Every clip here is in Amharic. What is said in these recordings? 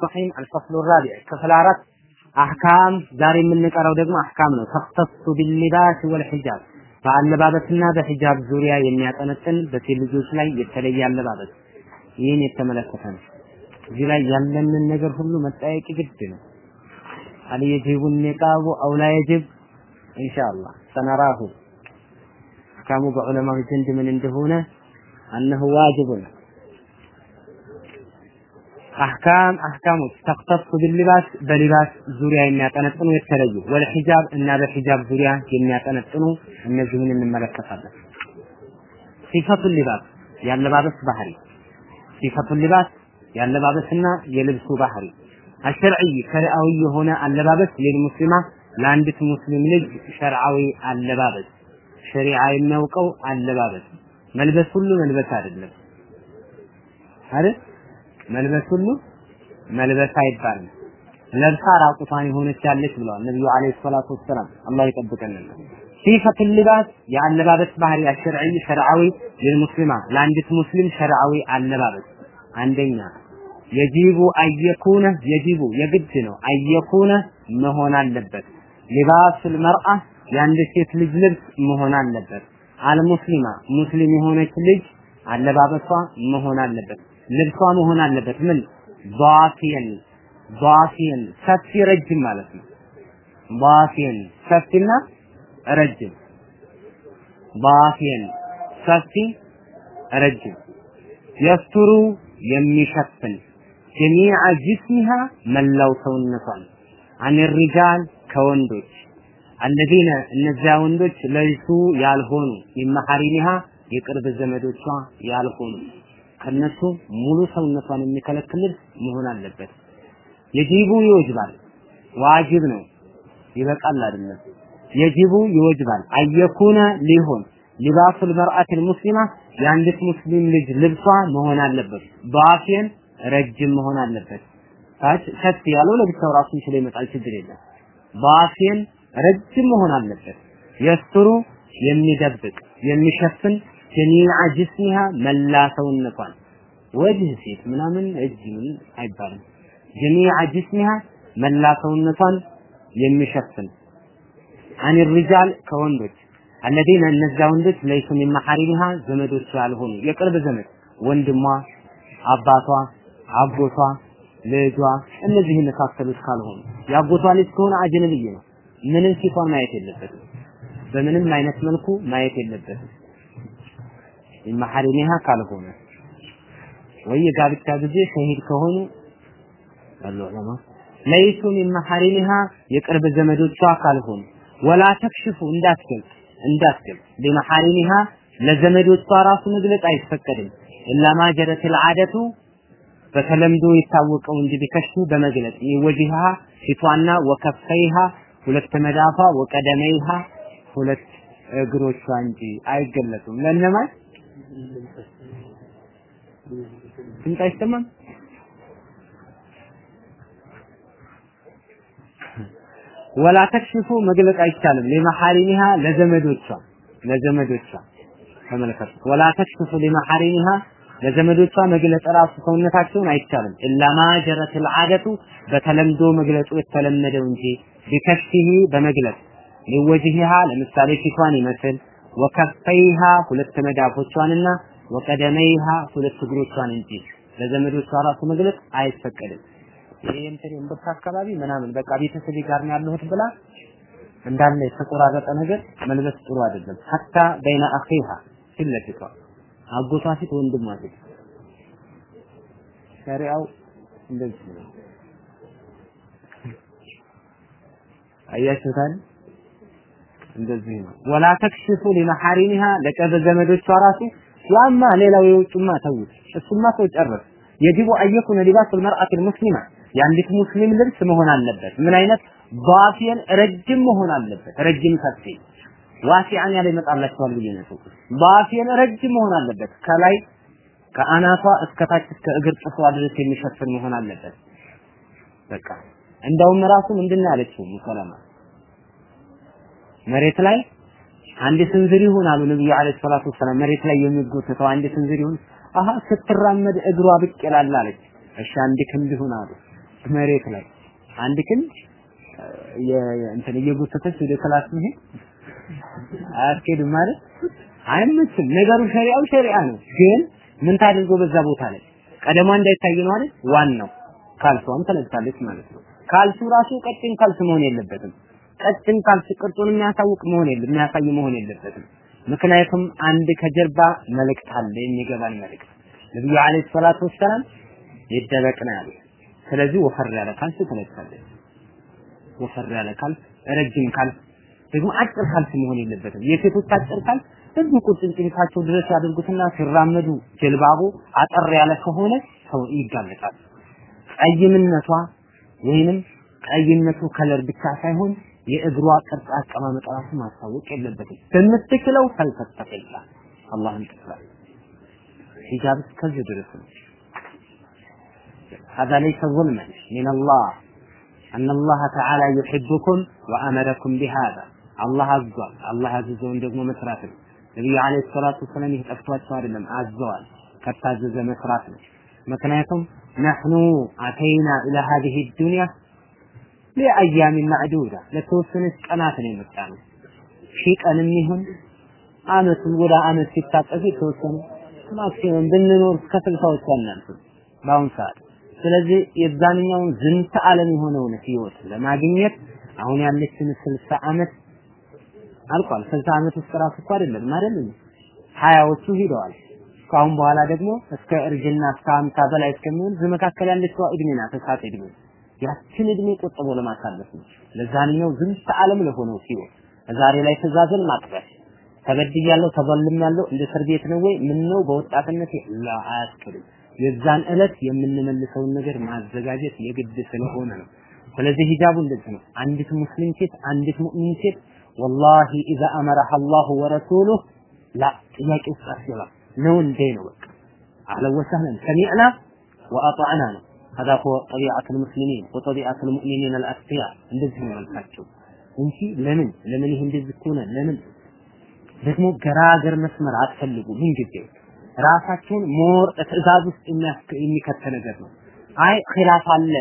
الصحيح الفصل الرابع ክፍል አራት አህካም ዛሬ የምንቀራው ደግሞ አህካም ነው። ተክተሱ ቢልሊባስ ወልሂጃብ በአለባበስና በሂጃብ ዙሪያ የሚያጠነጥን በሴት ልጆች ላይ የተለየ አለባበስ ይህን የተመለከተ ነው። እዚህ ላይ ያለንን ነገር ሁሉ መጠያየቅ ግድ ነው። هل يجب النقاب أو لا يجب إن شاء الله سنراه كم بعلماء الجند من عندهون أنه واجب አህካም አህካሞች ተክተሱ ቢልባስ በሊባስ ዙሪያ የሚያጠነጥኑ የተለዩ ወለሂጃብ እና በሂጃብ ዙሪያ የሚያጠነጥኑ እነዚህን እንመለከታለን። ሲፈቱ ሊባስ ያለባበስ ባህሪ። ሲፈቱ ሊባስ ያለባበስና የልብሱ ባህሪ። አሸርዒ ሸሪዓዊ የሆነ አለባበስ ለልሙስሊማ ለአንዲት ሙስሊም ልጅ ሸርዓዊ አለባበስ ሸሪዓ የሚያውቀው አለባበስ። መልበስ ሁሉ መልበስ አይደለም። አይደል መልበስ ሁሉ መልበስ አይባልም። ለብሳ ራቁቷን የሆነች ያለች ብለዋል ነብዩ አለይሂ ሰላቱ ወሰላም። አላህ ይጠብቀን። ሲፈት ልባስ የአለባበስ ባህሪ አሸርዒ ሸርዓዊ ለልሙስሊማ ለአንዲት ሙስሊም ሸርዓዊ አለባበስ አንደኛ የጂቡ አየኩነ የጂቡ የግድ ነው አየኩነ መሆን አለበት ሊባሱል መርአ የአንድ ሴት ልጅ ልብስ መሆን አለበት አልሙስሊማ ሙስሊም የሆነች ልጅ አለባበሷ መሆን አለበት ልብሷ መሆን አለበት። ምን? ዛፊየን ዛፊየን ሰፊ ረጅም ማለት ነው። ዛፊየን ሰፊና ረጅም። ዛፊየን ሰፊ ረጅም። የስትሩ የሚሸፍን። ጀሚዓ ጅስሚሃ መላው ሰውነቷን። አን ሪጃል ከወንዶች። አለዚነ እነዚያ ወንዶች ለይሱ ያልሆኑ። ሚመሐሪሚሃ የቅርብ ዘመዶቿ ያልሆኑ ከነሱ ሙሉ ሰውነቷን የሚከለክል ልብስ መሆን አለበት። የጂቡ ይወጅባል፣ ዋጅብ ነው፣ ይበቃል አይደለም። የጂቡ ይወጅባል አየኩነ ሊሆን ሊባሱል መርአት ሙስሊማ የአንዲት ሙስሊም ልጅ ልብሷ መሆን አለበት። ባፊን ረጅም መሆን አለበት። ታች ሰፊ ያለው ለብቻው ራሱን ችሎ ይመጣል፣ ችግር የለም። ባፊን ረጅም መሆን አለበት። የስትሩ የሚደብቅ የሚሸፍን ጀሚዓ ጅስሚሃ መላ ሰውነቷን ወጅህ ሴት ምናምን እጅ ምን አይባልም። ጀሚዓ ጅስሚሃ መላ ሰውነቷን የሚሸፍን አን ሪጃል ከወንዶች አለዚነ እነዚያ ወንዶች ለይሱ ሚን መሐሪሚሃ ዘመዶቿ ያልሆኑ የቅርብ ዘመድ ወንድሟ፣ አባቷ፣ አጎቷ፣ ልጇ እነዚህ የመሳሰሉት ካልሆኑ የአጎቷ ልጅ ከሆነ አጅነብይ ነው። ምንም ፊቷን ማየት የለበትም። በምንም አይነት መልኩ ማየት የለበትም። መሐሪሚሃ ካልሆነ ወይ የጋብቻ ጊዜ ሸሂድ ከሆኑ ያሉ ዑለማ ለይሱ ሚን መሐሪሚሃ የቅርብ ዘመዶቿ ካልሆኑ ወላ ተክሽፉ እንዳትገልጽ እንዳትገልጽ ቢመሐሪሚሃ ለዘመዶቿ ራሱ መግለጽ አይፈቀድም። ኢላ ማጀረት ልዓደቱ በተለምዶ የታወቀው እንጂ ቢከሽፉ በመግለጽ ይወጂሃ ፊቷና ወከፈይሃ ሁለት መዳፏ ወቀደመይሃ ሁለት እግሮቿ እንጂ አይገለጹም። ለእነማን? ድምፅ አይሰማም። ወላ ተክሽፉ መግለጽ አይቻልም። ለመሐሪሚሃ ለዘመዶቿ ለዘመዶቿ ተመልከቱ። ወላ ተክሽፉ ለመሐሪሚሃ ለዘመዶቿ መግለጽ ራሱ ሰውነታቸውን አይቻልም። ኢላ ማጀረት አልዓደቱ በተለምዶ መግለጹ የተለመደው እንጂ ቢከሽፊሂ በመግለጽ ሊወጅሂሃ ለምሳሌ ፊቷን ይመስል ወከፈይሃ ሁለት መዳፎቿንና ወቀደመይሃ ሁለት እግሮቿን እንጂ ለዘመዶቿ ራሱ መግለጽ አይፈቀድም። ይሄ እንትን እምብርት አካባቢ ምናምን በቃ ቤተሰቤ ጋር ነው ያለሁት ብላ እንዳለ የተቆራረጠ ነገር መልበስ ጥሩ አይደለም። ሐታ በይነ አኺሃ ፊት አጎቷ ፊት ወንድሟ ፊት ሸሪዓው እንደዚህ ነው። አያችሁታል? እንደዚህ ነው። ወላ ተክሽፉ ሊመሐሪሚሃ ለቅርብ ዘመዶቿ ራሱ ያማ ሌላው የውጭማ ተውት፣ እሱማ ሰው ጨረስ። የጅቡ አየኩነ ሊባሱል መርአት ሙስሊማ የአንዲት ሙስሊም ልብስ መሆን አለበት። ምን አይነት ባፊየን ረጅም መሆን አለበት። ረጅም ሰፊ ዋሲዓን ያለ ይመጣላችኋል ብዬ ነው። ባፊየን ረጅም መሆን አለበት። ከላይ ከአናቷ እስከታች እስከ እግር ጥፍሯ ድረስ የሚሸፍን መሆን አለበት። በቃ እንደውም ራሱ ምንድን ያለችው ኡሙ ሰለማ መሬት ላይ አንድ ስንዝር ይሁን አሉ ነብዩ عليه الصلاة والسلام መሬት ላይ የሚጎተተው አንድ ስንዝር ይሁን አሃ ስትራመድ እግሯ ብቅ ይላል አለች እሺ አንድ ክንድ ይሁን አሉ መሬት ላይ አንድ ክንድ እንትን እየጎተተች ወደ class መሄድ አያስኬድም ማለት አይመችም። ነገሩ ሸሪዓው ሸሪዓ ነው፣ ግን ምን ታድርጎ በዛ ቦታ ላይ ቀደሟ እንዳይታይ ነው አይደል? ዋናው ካልሷም ተለብሳለች ማለት ነው። ካልሱ ራሱ ቀጭን ካልስ መሆን የለበትም። ቀጭን ካልስ ቅርጹን የሚያሳውቅ መሆን የለም የሚያሳይ መሆን የለበትም። ምክንያቱም አንድ ከጀርባ መልእክት አለ፣ የሚገባን መልእክት ነብዩ عليه الصلاة والسلام ይደበቅ ነው ያሉት። ስለዚህ ወፈር ያለ ካልስ ተለብሳለች። ወፈር ያለ ካልስ፣ ረጅም ካልስ ደግሞ አጭር ካልስ መሆን የለበትም። የሴቶች አጭር ካልስ እዚህ ቁርጭምጭሚታቸው ድረስ ያደርጉትና ሲራመዱ ጀልባቡ አጠር ያለ ከሆነ ሰው ይጋለጣል። ቀይምነቷ ወይንም ቀይነቱ ከለር ብቻ ሳይሆን የእግሯ ቅርጽ አቀማመጥ ራሱ ማስታወቅ የለበትም። በምትችለው ፈልተተቂላ አላህን ትፍራ። ሂጃብ እስከዚህ ድረስ ነው። هذا ليس ظلما من الله أن الله تعالى يحبكم وأمركم بهذا الله አዟል አላህ ያዘዘውን ደግሞ መስራት ነው ነብዩ አለይሂ ሰላቱ ወሰላም ይህ ጠፍቷቸው አይደለም አዘዋል ከታዘዘ መስራት ነው ምክንያቱም ነህኑ አተይና ኢላ ሀዲህ ዱንያ ለአያም ማዕዱዳ ለተወሰነች ቀናት ነው የመጣ ነው ሺህ ቀንም ይሁን አመቱን ወደ አመት ሲታጠፍ የተወሰነ ማክሲመም ብንኖር እስከ ስልሳዎች አናልፍም በአሁኑ ሰዓት ስለዚህ የዛንኛውን ዝንተ ዓለም የሆነውን ህይወት ለማግኘት አሁን ያለችን ስልሳ አመት አልቋል። ስልሳ አመት ውስጥ ራሱ እኮ አይደለም አይደለም ሀያዎቹ ሂደዋል። ከአሁን በኋላ ደግሞ እስከ እርጅና እስከ ሀምሳ በላይ እስከሚሆን መካከል ያለችው እድሜ ናት፣ እሳት እድሜ። ያችን እድሜ ቆጥቦ ለማሳለፍ ነው። ለዛንኛው ዝንተ ዓለም ለሆነው ህይወት ዛሬ ላይ ትእዛዝን ማክበር ተበድያለሁ፣ ተበልሜያለሁ፣ እንደ እስር ቤት ነው ወይ ምን ነው በወጣትነት አያስክልም። የዛን እለት የምንመልሰውን ነገር ማዘጋጀት የግድ ስለሆነ ነው። ስለዚህ ሂጃቡ እንደዚህ ነው። አንዲት ሙስሊም ሴት አንዲት ሙእሚን ሴት ወላሂ ኢዛ አመረሃ አላሁ ወረሱሉህ ላ ጥያቄ ውስጥ አስገባ ነው እንዴ ነው በቃ አህለን ሰሚዕና ወአጣዕና ነው هذا هو طبيعة المسلمين وطبيعة المؤمنين الأتقياء እንደዚህ ነው መልካቸው እንጂ ለምን ለምን ይሄ እንደዚህ ከሆነ ለምን ደግሞ ገራገር መስመር አትፈልጉ ምን ጊዜ ራሳቸውን ሞር ትዕዛዝ ውስጥ የሚከተ ነገር ነው አይ ኺላፍ አለ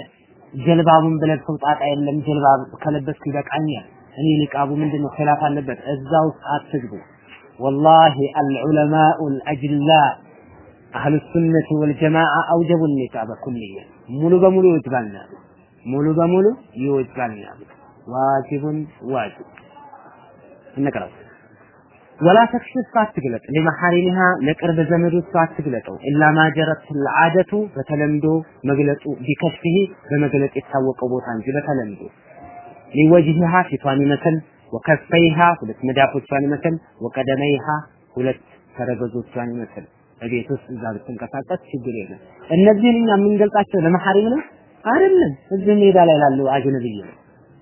ጀልባቡን ብለብሰው ጣጣ የለም ጀልባብ ከለበስኩ ይበቃኛል እኔ ንቃቡ ምንድነው ኺላፍ አለበት እዛ ውስጥ አትግቡ والله العلماء الأجلاء أهل السنة والجماعة أوجبوا النقاب كليا ሙሉ በሙሉ ይወጅባልና ሙሉ በሙሉ ይወጅባልና ዋጅብ ዋጅብ እንቀራው ወላ ተክሽፍ አትግለጥ ለመሐሪምሃ ለቅርብ ዘመዶቿ አትግለጠው ኢላ ማጀረት العادة በተለምዶ መግለጡ ቢከሽፊ በመግለጥ የታወቀው ቦታ እንጂ በተለምዶ ሊወጅሃ ፊቷን ይመስል ወከፈይሃ ሁለት መዳፎቿን ይመስል ወቀደመይሃ ሁለት ተረገዞቿን ይመስል በቤት ውስጥ እዛ ብትንቀሳቀስ ችግር የለም። እነዚህን እኛ የምንገልጻቸው ለመሐሪም ነው አይደለም። እዚህ ሜዳ ላይ ላለው አጅነብይ ነው።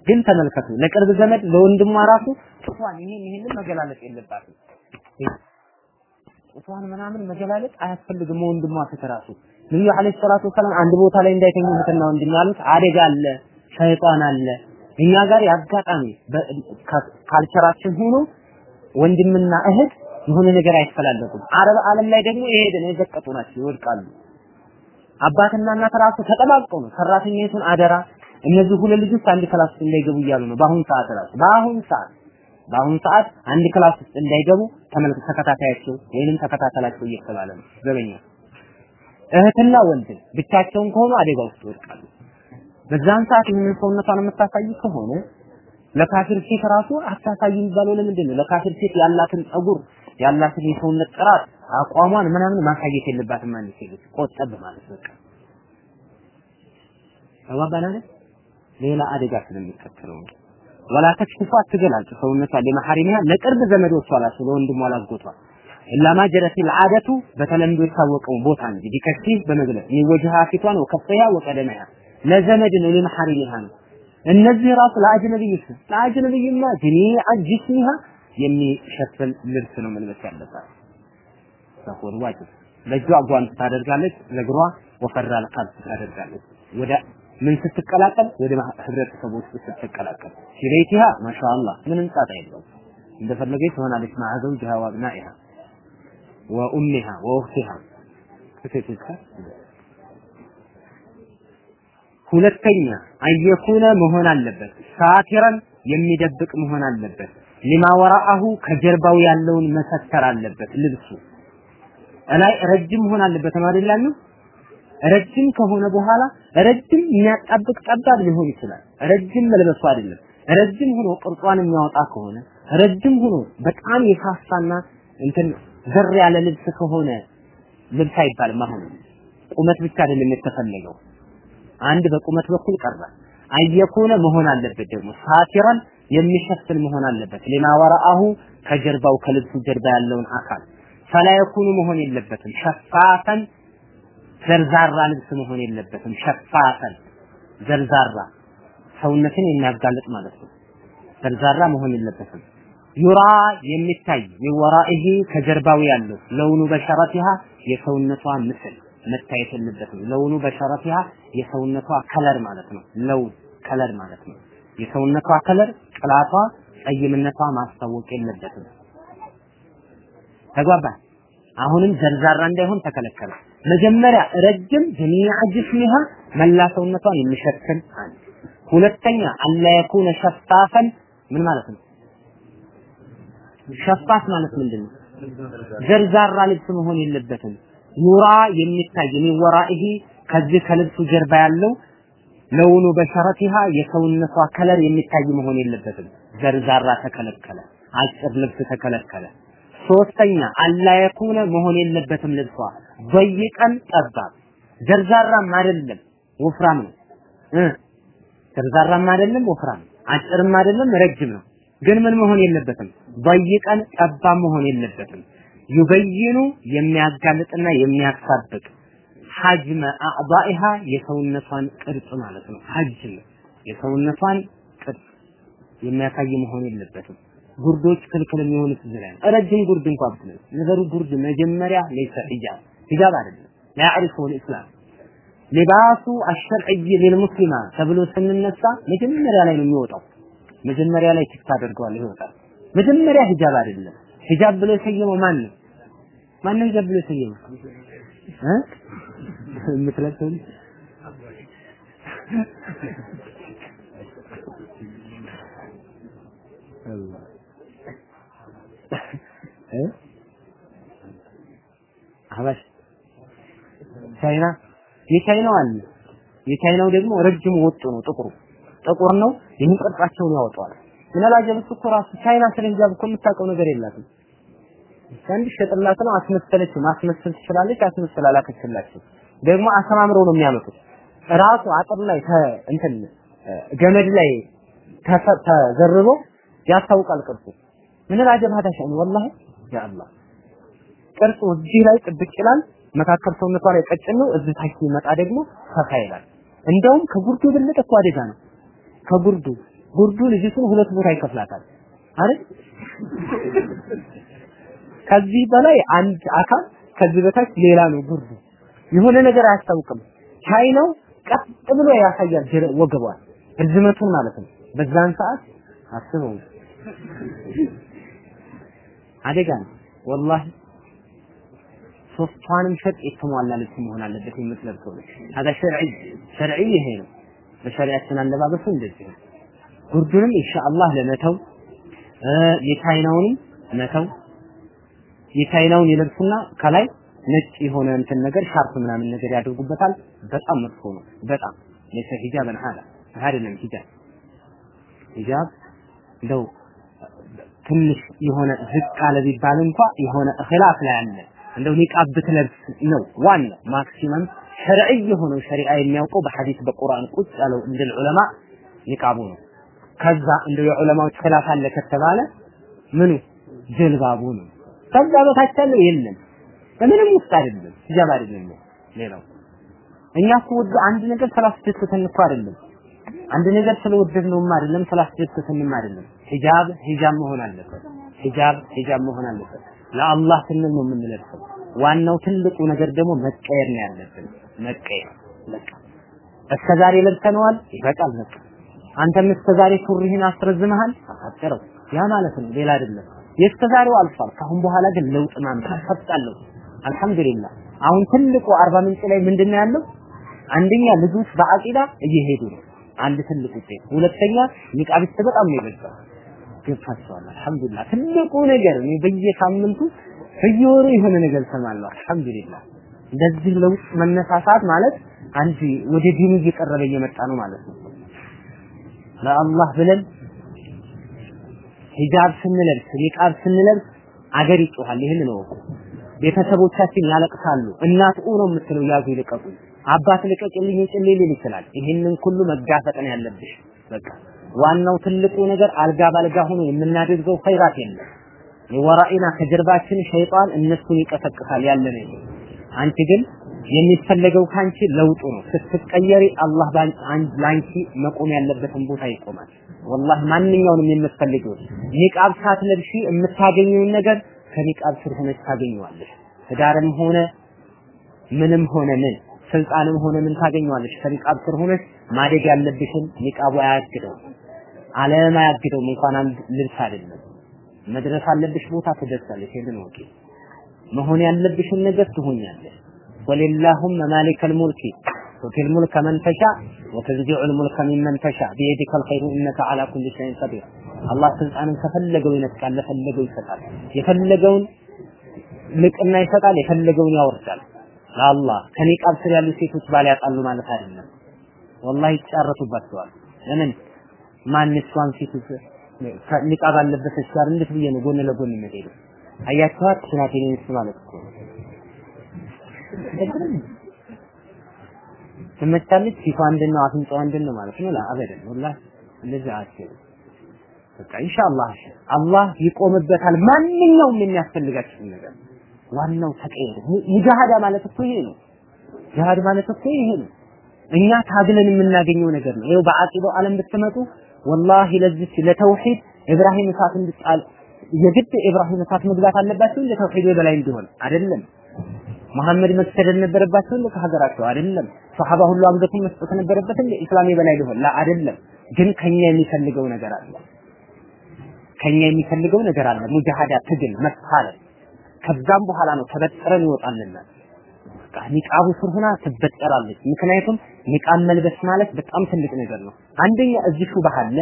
ግን ተመልከቱ፣ ለቅርብ ዘመድ ለወንድሟ ራሱ ጡቷን ይሄን ይሄንን መገላለጥ የለባትም። ጡቷን ምናምን መገላለጥ አያስፈልግም። ወንድሟ ራሱ ነብዩ አለይሂ ሰላቱ ወሰላም አንድ ቦታ ላይ እንዳይተኙ እህትና ወንድም ያሉት አደጋ አለ፣ ሸይጣን አለ። እኛ ጋር ያጋጣሚ ካልቸራችን ሆኖ ወንድምና እህት የሆነ ነገር አይፈላለጉም። አረብ ዓለም ላይ ደግሞ ነው የዘቀጡ ናቸው ይወድቃሉ። አባትና እናት ራሱ ተጠባብቀው ነው ሰራተኛይቱን አደራ እነዚህ ሁለት ልጆች አንድ class ውስጥ እንዳይገቡ እያሉ ነው። በአሁን ሰዓት ራሱ በአሁን ሰዓት በአሁን ሰዓት አንድ class ውስጥ እንዳይገቡ ተመልክ ተከታታያቸው ወይንም ተከታተላቸው እየተባለ ነው ዘበኛ። እህትና ወንድም ብቻቸውን ከሆኑ አደጋ ውስጥ ይወድቃሉ። በዛን ሰዓት ይህንን ሰውነቷን የምታሳይ ከሆነ ለካፊር ሴት ራሱ አታሳይ የሚባለው ለምንድን ነው? ለካፊር ሴት ያላትን ጸጉር ያላትን የሰውነት ጥራት አቋሟን ምናምን ማሳየት የለባትም አንዲት ሴት ቆጠብ ማለት በቃ ተባባላለ ሌላ አደጋ ስለሚከተለው ወላ ተክሽፉ አትገላልጥ ሰውነቷን ለመሐሪሚያ ለቅርብ ዘመዶቿ ራሱ ለወንድሟ ላጎቷ። ኢላማ ጀረት ልዓደቱ በተለምዶ የታወቀው ቦታ እንግዲህ ከሽፍ በመግለጽ ሚወጅሃ ፊቷን ወከፈያ ወቀደመያ ለዘመድ ነው ለመሐሪሚያ ነው እነዚህ ራሱ ለአጅነቢይ ለአጅነቢይማ ጀሚዐ ጅስሚሃ የሚሸፍን ልብስ ነው መልበስ ያለባት። ሰሆን ዋጅብ ለእጇ ጓንት ታደርጋለች ለእግሯ ወፈራ ልቃልስ ታደርጋለች። ወደ ምን ስትቀላቀል? ወደ ህብረተሰቡ ውስጥ ስትቀላቀል። ፊቤቲሃ ማሻአላህ ምንም ጣጣ የለውም። እንደፈለገች ትሆናለች። ማዓ ዘውጅሃ ወአብናኢሃ ወኡሚሃ ወኡኽቲሃ ሁለተኛ አየኩነ መሆን አለበት። ሳቲረን የሚደብቅ መሆን አለበት ሊማ ወራአሁ ከጀርባው ያለውን መሰተር አለበት ልብሱ እላይ ረጅም መሆን አለበት ማለት ረጅም ከሆነ በኋላ ረጅም የሚያጣብቅ ጠባብ ሊሆን ይችላል ረጅም መልበሱ አይደለም ረጅም ሆኖ ቅርጿን የሚያወጣ ከሆነ ረጅም ሆኖ በጣም የሳሳና እንትን ዘር ያለ ልብስ ከሆነ ልብስ አይባልም አሁን ቁመት ብቻ አይደለም የተፈለገው አንድ በቁመት በኩል ቀረ አየኩነ መሆን አለበት ደግሞ ሳቲራን የሚሸፍን መሆን አለበት። ሊማ ወራአሁ ከጀርባው ከልብሱ ጀርባ ያለውን አካል ፈላ መሆን የለበትም። ሸፋፈን ዘርዛራ ልብስ መሆን የለበትም። ሸፋፈን ዘርዛራ ሰውነትን የሚያጋልጥ ማለት ነው። ዘርዛራ መሆን የለበትም። يرى የሚታይ ورائه ከጀርባው ያለው لون بشرتها የሰውነቷ ምስል መታየት የለበትም። لون بشرتها የሰውነቷ color ማለት ነው። لون color ማለት ነው። የሰውነቷ color ቅላቷ ጠይምነቷ ማስታወቅ የለበትም። ተግባባ። አሁንም ዘርዛራ እንዳይሆን ተከለከለ። መጀመሪያ ረጅም جميع جسمها መላ ሰውነቷን የሚሸፍን አንድ። ሁለተኛ አላ የኩነ ሸፋፈን ምን ማለት ነው? ሸፋፍ ማለት ምንድን ነው ዘርዛራ ልብስ መሆን የለበትም። ዩራ የሚታይ የሚወራኢሂ ከዚህ ከልብሱ ጀርባ ያለው ለውኑ በሸረቲሃ የሰውነቷ ከለር የሚታይ መሆን የለበትም። ዘርዛራ ተከለከለ አጭር ልብስ ተከለከለ። ሶስተኛ አላ መሆን የለበትም ልብሷ። በይቀን ጠባብ። ዘርዛራም አይደለም ወፍራም ነው። ዘርዛራም አይደለም ወፍራም አጭርም አይደለም ረጅም ነው። ግን ምን መሆን የለበትም? በይቀን ጠባብ መሆን የለበትም። ዩበይኑ የሚያጋልጥና የሚያሳብቅ ሐጅመ አዕዳኢሃ የሰውነቷን ቅርጽ ማለት ነው። ሐጅም የሰውነቷን ቅርጽ የሚያሳይ መሆን የለበትም። ጉርዶች ክልክል የሚሆኑት ነው። ረጅም ጉርድ እንኳን ብትለብስ ነገሩ ጉርድ መጀመሪያ ለይሰ ሂጃብ ሂጃብ አይደለም ላ ያዕሪፉ ልእስላም ሊባሱ አሸርዕይ ሊልሙስሊማ ተብሎ ስንነሳ መጀመሪያ ላይ ነው የሚወጣው። መጀመሪያ ላይ ቲክ ታደርገዋለህ ይወጣል። መጀመሪያ ሂጃብ አይደለም። ሂጃብ ብሎ የሰየመው ማን ነው? ማን ነው ሂጃብ ብሎ የሰየመው እ የምትለብሰው አላህ። ሀበሽ ቻይና? የቻይናው አለ። የቻይናው ደግሞ ረጅም ወጡ ነው ጥቁሩ። ጥቁር ነው ይህን ቅርጻቸውን ያወጣዋል ምናላጀብስ እኮ ራሱ ቻይና ስለ ሂጃብ እኮ የምታውቀው ነገር የላትም አንድ ሸጥላት ነው አስመሰለች ማስመሰል ትችላለች አስመሰል አላከችላችሁ ደግሞ አሰማምረው ነው የሚያመጡት። ራሱ አጥር ላይ እንትን ገመድ ላይ ተዘርቦ ያስታውቃል ቅርጹ። ምን ላጀብ ሸእን ወላሂ? ያ አላህ። ቅርጹ እዚህ ላይ ጥብቅ ይላል መካከል ሰውነቷ ላይ ቀጭን ነው እዚህ ታች ሲመጣ ደግሞ ሰፋ ይላል። እንደውም ከጉርዱ የበለጠ እኮ አደጋ ነው። ከጉርዱ ጉርዱ ልጅቱን ሁለት ቦታ ይከፍላታል። አይደል ከዚህ በላይ አንድ አካል ከዚህ በታች ሌላ ነው ጉርዱ። የሆነ ነገር አያስታውቅም። ቻይ ነው ቀጥ ብሎ ያሳያል ወገቧል፣ ርዝመቱን ማለት ነው። በዛን ሰዓት አስበው አደጋ ነው ወላሂ። ሶስቷንም ሸጥ የተሟላ ልብስ መሆን አለበት የምትለብሰው ልጅ። ሀዛ ሸርዒ ሸርዒ ይሄ ነው። በሸሪያችን አለባበሱ እንደዚህ ነው። ጉርዱንም ኢንሻአላህ ለመተው የቻይናውንም መተው የቻይናውን ይለብሱና ከላይ ነጭ የሆነ እንትን ነገር ሻርፕ ምናምን ነገር ያደርጉበታል። በጣም መጥፎ ነው። በጣም ለሰ ሂጃብን ሐላ አይደለም ሂጃብ። ሂጃብ እንደው ትንሽ የሆነ ዝቅ አለ ቢባል እንኳ የሆነ ኺላፍ ላይ አለ። እንደው ኒቃብ ብትለብስ ነው ዋና ማክሲመም ሸርዒ የሆነው ሸሪዓ የሚያውቀው በሐዲስ በቁርአን ቁጭ ያለው እንደ ዑለማ ኒቃቡ ነው። ከዛ እንደው የዑለማዎች ኺላፍ አለ ከተባለ ምኑ? ጀልባቡ ነው ከዛ በታች ያለው የለም። በምንም ውስጥ አይደለም ሂጃብ አይደለም ሌላው። እኛ እኮ ወደ አንድ ነገር ስላስደሰተን እኮ አይደለም። አንድ ነገር ስለወደድ ነውም አይደለም ስላስደሰተንም አይደለም። ሂጃብ ሂጃብ መሆን አለበት። ሂጃብ ሂጃብ መሆን አለበት። ለአላህ ስንል ነው የምንለብሰው። ዋናው ትልቁ ነገር ደግሞ መቀየር ነው ያለብን። መቀየር በቃ። እስከዛሬ ለብሰነዋል ይበቃል በቃ። አንተም እስከዛሬ ሱሪህን አስረዝመሃል አሳጥረው ያ ማለት ነው ሌላ አይደለም የእስከዛሬው አልፏል ካሁን በኋላ ግን ለውጥ ማምጣት ፈጣለሁ አልহামዱሊላህ አሁን ትልቁ አርባ ምንጭ ላይ ምንድነው ያለው አንደኛ ልጆች በአቂዳ እየሄዱ ነው። አንድ ትልቅ ውጤት። ሁለተኛ ኒቃቢስት በጣም ነው የበዛው። ገብታችኋል። አልሐምዱሊላህ ትልቁ ነገር እኔ በየሳምንቱ በየወሩ የሆነ ነገር እሰማለሁ። አልሐምዱሊላህ እንደዚህ ለውጥ መነሳሳት ማለት አንድ ወደ ዲኑ እየቀረበ እየመጣ ነው ማለት ነው። ለአላህ ብለን ሂጃብ ስንለብስ ኒቃብ ስንለብስ አገር ይጮሃል። ይህን ነው ቤተሰቦቻችን ያለቅሳሉ። እናት ኡ ነው የምትለው ያዙ ይልቀቁኝ፣ አባት ልቀቅልኝ ጭሌ ሊል ይችላል። ይህንን ሁሉ መጋፈጥ ነው ያለብሽ። በቃ ዋናው ትልቁ ነገር አልጋ ባልጋ ሆኖ የምናደርገው ኸይራት የለም። የወራኢና ከጀርባችን ሸይጣን እነሱን ይቀሰቅሳል ያለ ነው። አንቺ ግን የሚፈለገው ካንቺ ለውጡ ነው። ስትቀየሪ አላህ ላንቺ መቆም ያለበትን ቦታ ይቆማል። ወላሂ ማንኛውንም የምትፈልጊው ኒቃብ ሳትለብሺ የምታገኘውን ነገር ከኒቃብ ስር ሆነች ታገኘዋለሽ። ትዳርም ሆነ ምንም ሆነ ምን ስልጣንም ሆነ ምን ታገኘዋለሽ። ከኒቃብ ስር ሆነሽ ማደግ ያለብሽን ኒቃቡ አያግደው፣ ዓለም አያግደውም። እንኳን አንድ ልብስ አይደለም መድረስ አለብሽ ቦታ ትደርሳለሽ። ይሄንን ወቂ መሆን ያለብሽን ነገር ትሆኛለሽ። قل اللهم مالك الملك تؤتي الملك من تشاء وتنزع الملك ممن تشاء بيدك الخير إنك على كل شيء قدير። አላህ ስልጣንን ከፈለገው ይነጥቃል፣ ለፈለገው ይሰጣል። የፈለገውን ልቅና ይሰጣል፣ የፈለገውን ያወርዳል። ለአላህ ከኒቃብ ስር ያሉ ሴቶች ባል ያጣሉ ማለት አይደለም። والله ይጫረቱባቸዋል። ለምን ማን እሷን ሴት ኒቃብ አለበሰች ጋር እንዴት ብዬ ነው ጎን ለጎን የምሄደው? አያችኋት ስናቴ ማለት እኮ ነው። ትመቻለች። ፊቷ አንድን ነው፣ አፍንጫዋ አንድን ነው ማለት ነው። አበደን ወላሂ እንደዚህ አትሄድም። በቃ ኢንሻአላህ አላህ ይቆምበታል። ማንኛውም የሚያስፈልጋችሁን ነገር ዋናው ተቀየሩ። ሙጃሃዳ ማለት እኮ ይሄ ነው። ጂሃድ ማለት እኮ ይሄ ነው። እኛ ታግለን የምናገኘው ነገር ነው። ይኸው በአቂዳው ዓለም ብትመጡ ወላሂ ለዚህ ለተውሂድ ኢብራሂም እሳት እንድጣል የግድ ኢብራሂም እሳት መግባት አለባቸው እንደ ተውሂድ እንዲሆን አይደለም። መሐመድ መሰደድ ነበረባቸው እንደ ከሀገራቸው አይደለም። ሰሃባ ሁሉ አንገቱን መስጠት ነበረበት እንደ ኢስላም የበላይ ሊሆን ላ አይደለም። ግን ከኛ የሚፈልገው ነገር አለ። ከኛ የሚፈልገው ነገር አለ። ሙጃሃዳ፣ ትግል፣ መፋለም። ከዛም በኋላ ነው ተበጥረን ይወጣልናል። በቃ ኒቃቡ ስር ሆና ትበጠራለች። ምክንያቱም ኒቃብ መልበስ ማለት በጣም ትልቅ ነገር ነው። አንደኛ እዚህ ሹባህ አለ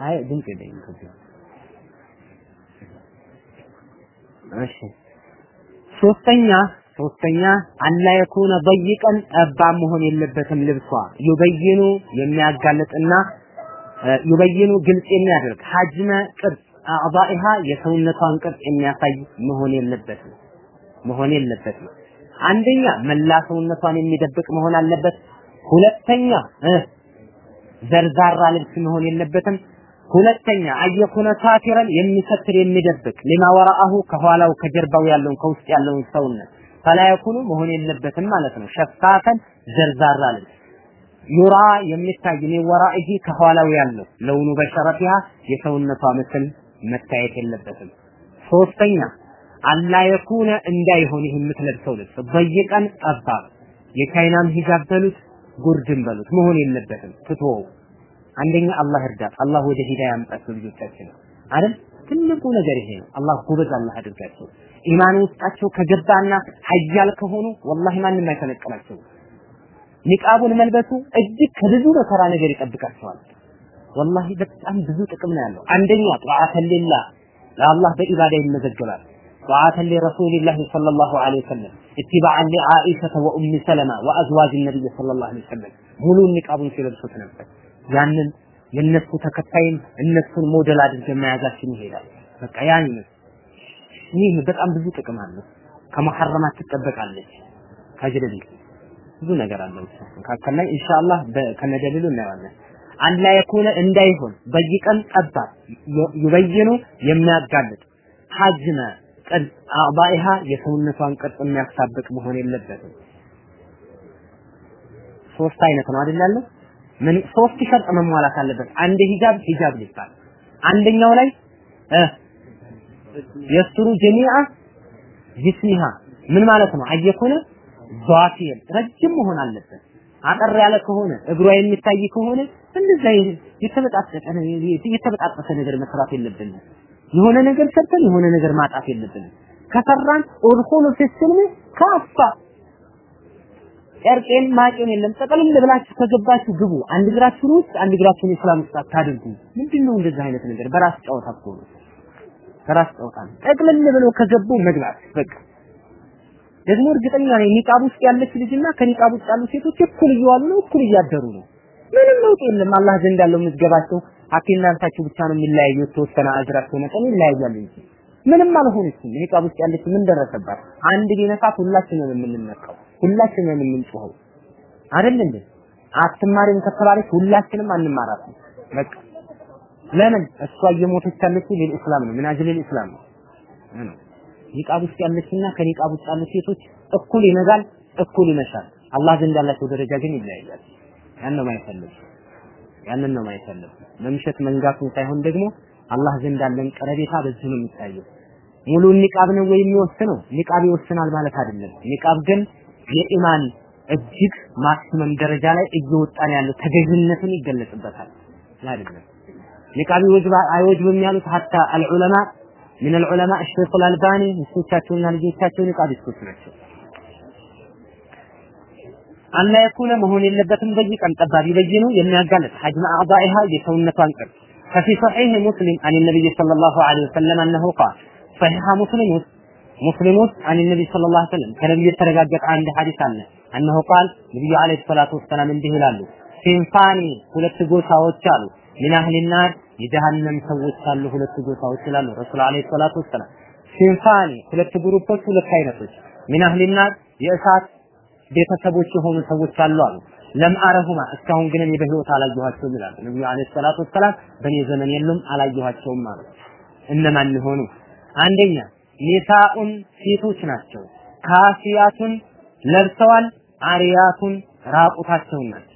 አይ ድምፅ የለኝም እሺ ሶስተኛ ሶስተኛ አላ በይቀን ጠባብ መሆን የለበትም ልብሷ ዩበይኑ የሚያጋልጥና ዩበይኑ ግልጽ የሚያደርግ ሀጅመ ቅርጽ አዕባኢሃ የሰውነቷን ቅርጽ የሚያሳይ መሆን የለበትም መሆን የለበትም። አንደኛ መላ ሰውነቷን የሚደብቅ መሆን አለበት። ሁለተኛ ዘርዛራ ልብስ መሆን የለበትም። ሁለተኛ አየኩነ ሳቲረን የሚሰትር የሚደብቅ ሊማ ወራአሁ ከኋላው ከጀርባው ያለውን ከውስጥ ያለውን ሰውነት ፈላ መሆን የለበትም ማለት ነው። ሸፋፈን ዘርዛራ ልብስ ዩራ የሚታይ ምን ወራኢሂ ከኋላው ያለው ለውኑ በሸረፊሃ የሰውነቷ ምስል መታየት የለበትም። ሶስተኛ አላ የኩነ እንዳይሆን ይህ የምትለብሰው ልብስ በየቀን ጠባብ የቻይናም ሂጃብ በሉት ጉርድን በሉት መሆን የለበትም። ትቶው አንደኛ አላህ እርዳት፣ አላህ ወደ ሂዳያ ያምጣቸው ልጆቻችን አይደል? ትልቁ ነገር ይሄ ነው። አላህ ጎበዝ አላህ አድርጋቸው። ኢማን ውስጣቸው ከገባና ሀያል ከሆኑ ወላሂ ማንም አይፈነቅላቸው። ኒቃቡን መልበሱ እጅግ ከብዙ መከራ ነገር ይጠብቃቸዋል። ወላሂ በጣም ብዙ ጥቅም ነው ያለው። አንደኛ ጧዓተን ሊላህ ለአላህ በኢባዳ ይመዘገባል። ጧዓተን ሊረሱሊላህ ሰለላሁ ዐለይሂ ወሰለም ኢትባዓን ሊዓኢሸተ ወኡም ሰለማ ወአዝዋጅ ነቢይ ሰለላሁ ዐለይሂ ወሰለም ሙሉን ኒቃቡን ሲለብሱት ነበር። ያንን የነሱ ተከታይም እነሱን ሞዴል አድርገን መያዛችን ይሄዳል። በቃ ያን ይህ በጣም ብዙ ጥቅም አለው። ከመሐረማት ትጠበቃለች። ከጅልል ብዙ ነገር አለው። መካከል ላይ ኢንሻአላህ ከነደልሉ እናየዋለን። አላ የኩነ እንዳይሆን በይቀን ጠባብ ይበይኑ የሚያጋልጥ ሐጅመ ቅርጽ አዕባኢሃ የሰውነቷን ቅርጽ የሚያሳብቅ መሆን የለበትም። ሶስት አይነት ነው አይደል ያለው ምን ሶስት ሸርጥ መሟላት አለበት። አንድ ሂጃብ ሂጃብ ሊባል አንደኛው ላይ እ የስትሩ ጀሚዓ ጅስሚሃ ምን ማለት ነው? አየኩነ ዛፊል ረጅም መሆን አለበት። አጠር ያለ ከሆነ እግሯ የሚታይ ከሆነ እንደዛ የተበጣጠቀ የተበጣጠሰ ነገር መስራት የለብንም። የሆነ ነገር ሰርተን የሆነ ነገር ማጣት የለብንም። ከሰራን ኡድኹሉ ፊ ካፋ ጨርቄን ማቄን የለም ጠቅልል ብላችሁ ከገባችሁ ግቡ። አንድ እግራችሁን ውስጥ አንድ እግራችሁን ኢስላም ውስጥ አታድርጉ። ምንድነው እንደዚህ አይነት ነገር? በራስ ጨዋታ እኮ ነው። በራስ ጨዋታ ነው። ጠቅልል ብሎ ከገቡ መግባት በቃ። ደግሞ እርግጠኛ ነኝ ኒቃብ ውስጥ ያለች ልጅና ከኒቃብ ውስጥ ያሉ ሴቶች እኩል እየዋሉ ነው፣ እኩል እያደሩ ነው። ምንም ለውጥ የለም። አላህ ዘንድ ያለው ምዝገባቸው ሀኪና አንታችሁ ብቻ ነው የሚለያዩ። የተወሰነ አጅራቸው መጠን ይለያያሉ እንጂ ምንም አልሆነችም። ኒቃብ ውስጥ ያለች ምን ደረሰባት? አንድ ቢነካት ሁላችንም የምንነካው ሁላችንም የምንጮኸው አይደል እንዴ? አትማሪም ከተባለች ሁላችንም አንማራትም። በቃ ለምን እሷ እየሞተች ያለችው ለኢስላም ነው። ምን አጅል ኢስላም ነው ኒቃብ ውስጥ ያለችና ከኒቃብ ውስጥ ያሉ ሴቶች እኩል ይነጋል፣ እኩል ይመሻል። አላህ ዘንድ ያላቸው ደረጃ ግን ይለያያል። ያን ነው ማይፈልግ ያንን ነው ማይፈልግ መምሸት መንጋቱን ሳይሆን ደግሞ አላህ ዘንድ ያለን ቀረቤታ በዚህ ነው የሚታየው። ሙሉ ኒቃብ ነው ወይ የሚወስነው? ኒቃብ ይወስናል ማለት አይደለም። ኒቃብ ግን የኢማን እጅግ ማክሲመም ደረጃ ላይ እየወጣን ያለው ተገዥነትን ይገለጽበታል አይደለም። ኒቃብ ይወጅብ አይወጅብም ያሉት ሀታ አልዑለማ ምን አልዑለማ الشيخ الألباني ሚስቶቻቸውና ልጆቻቸው ኒቃብ ይስኩት ናቸው። አላ የኩነ መሆን የለበትም በይቀን ጠባብ ይበይኑ የሚያጋልጥ ሐጅመ አዕዳኢሃ የሰውነቷን ቅርጽ ففي صحيح مسلم عن النبي صلى الله عليه وسلم أنه قال ሰሒሐ ሙስሊም ውስጥ ሙስሊም ውስጥ አን ነቢ ሰለላሁ ዐለይሂ ወሰለም ከነብዩ የተረጋገጠ አንድ ሐዲስ አለ። እነሆ ቃል ነብዩ ዐለይሂ ሰላቱ ወሰላም እንዲህ ይላሉ፣ ሲንፋኒ ሁለት ጎሳዎች አሉ። ምን አህሊናር የጀሃነም ሰዎች አሉ። ሁለት ጎሳዎች ይላሉ ረሱል ዐለይሂ ሰላቱ ወሰላም። ሲንፋኒ ሁለት ግሩፖች፣ ሁለት አይነቶች ምን አህሊናር የእሳት ቤተሰቦች የሆኑ ሰዎች አሉ አሉ። ለም አረሁማ እስካሁን ግን እኔ በህይወት አላየኋቸውም ይላሉ ነብዩ ዐለይሂ ሰላቱ ወሰላም። በእኔ ዘመን የሉም አላየኋቸውም ማለት እነማን ሆኑ አንደኛ ኒሳኡን ሴቶች ናቸው። ካሲያቱን ለብሰዋል፣ አሪያቱን ራቁታቸውን ናቸው።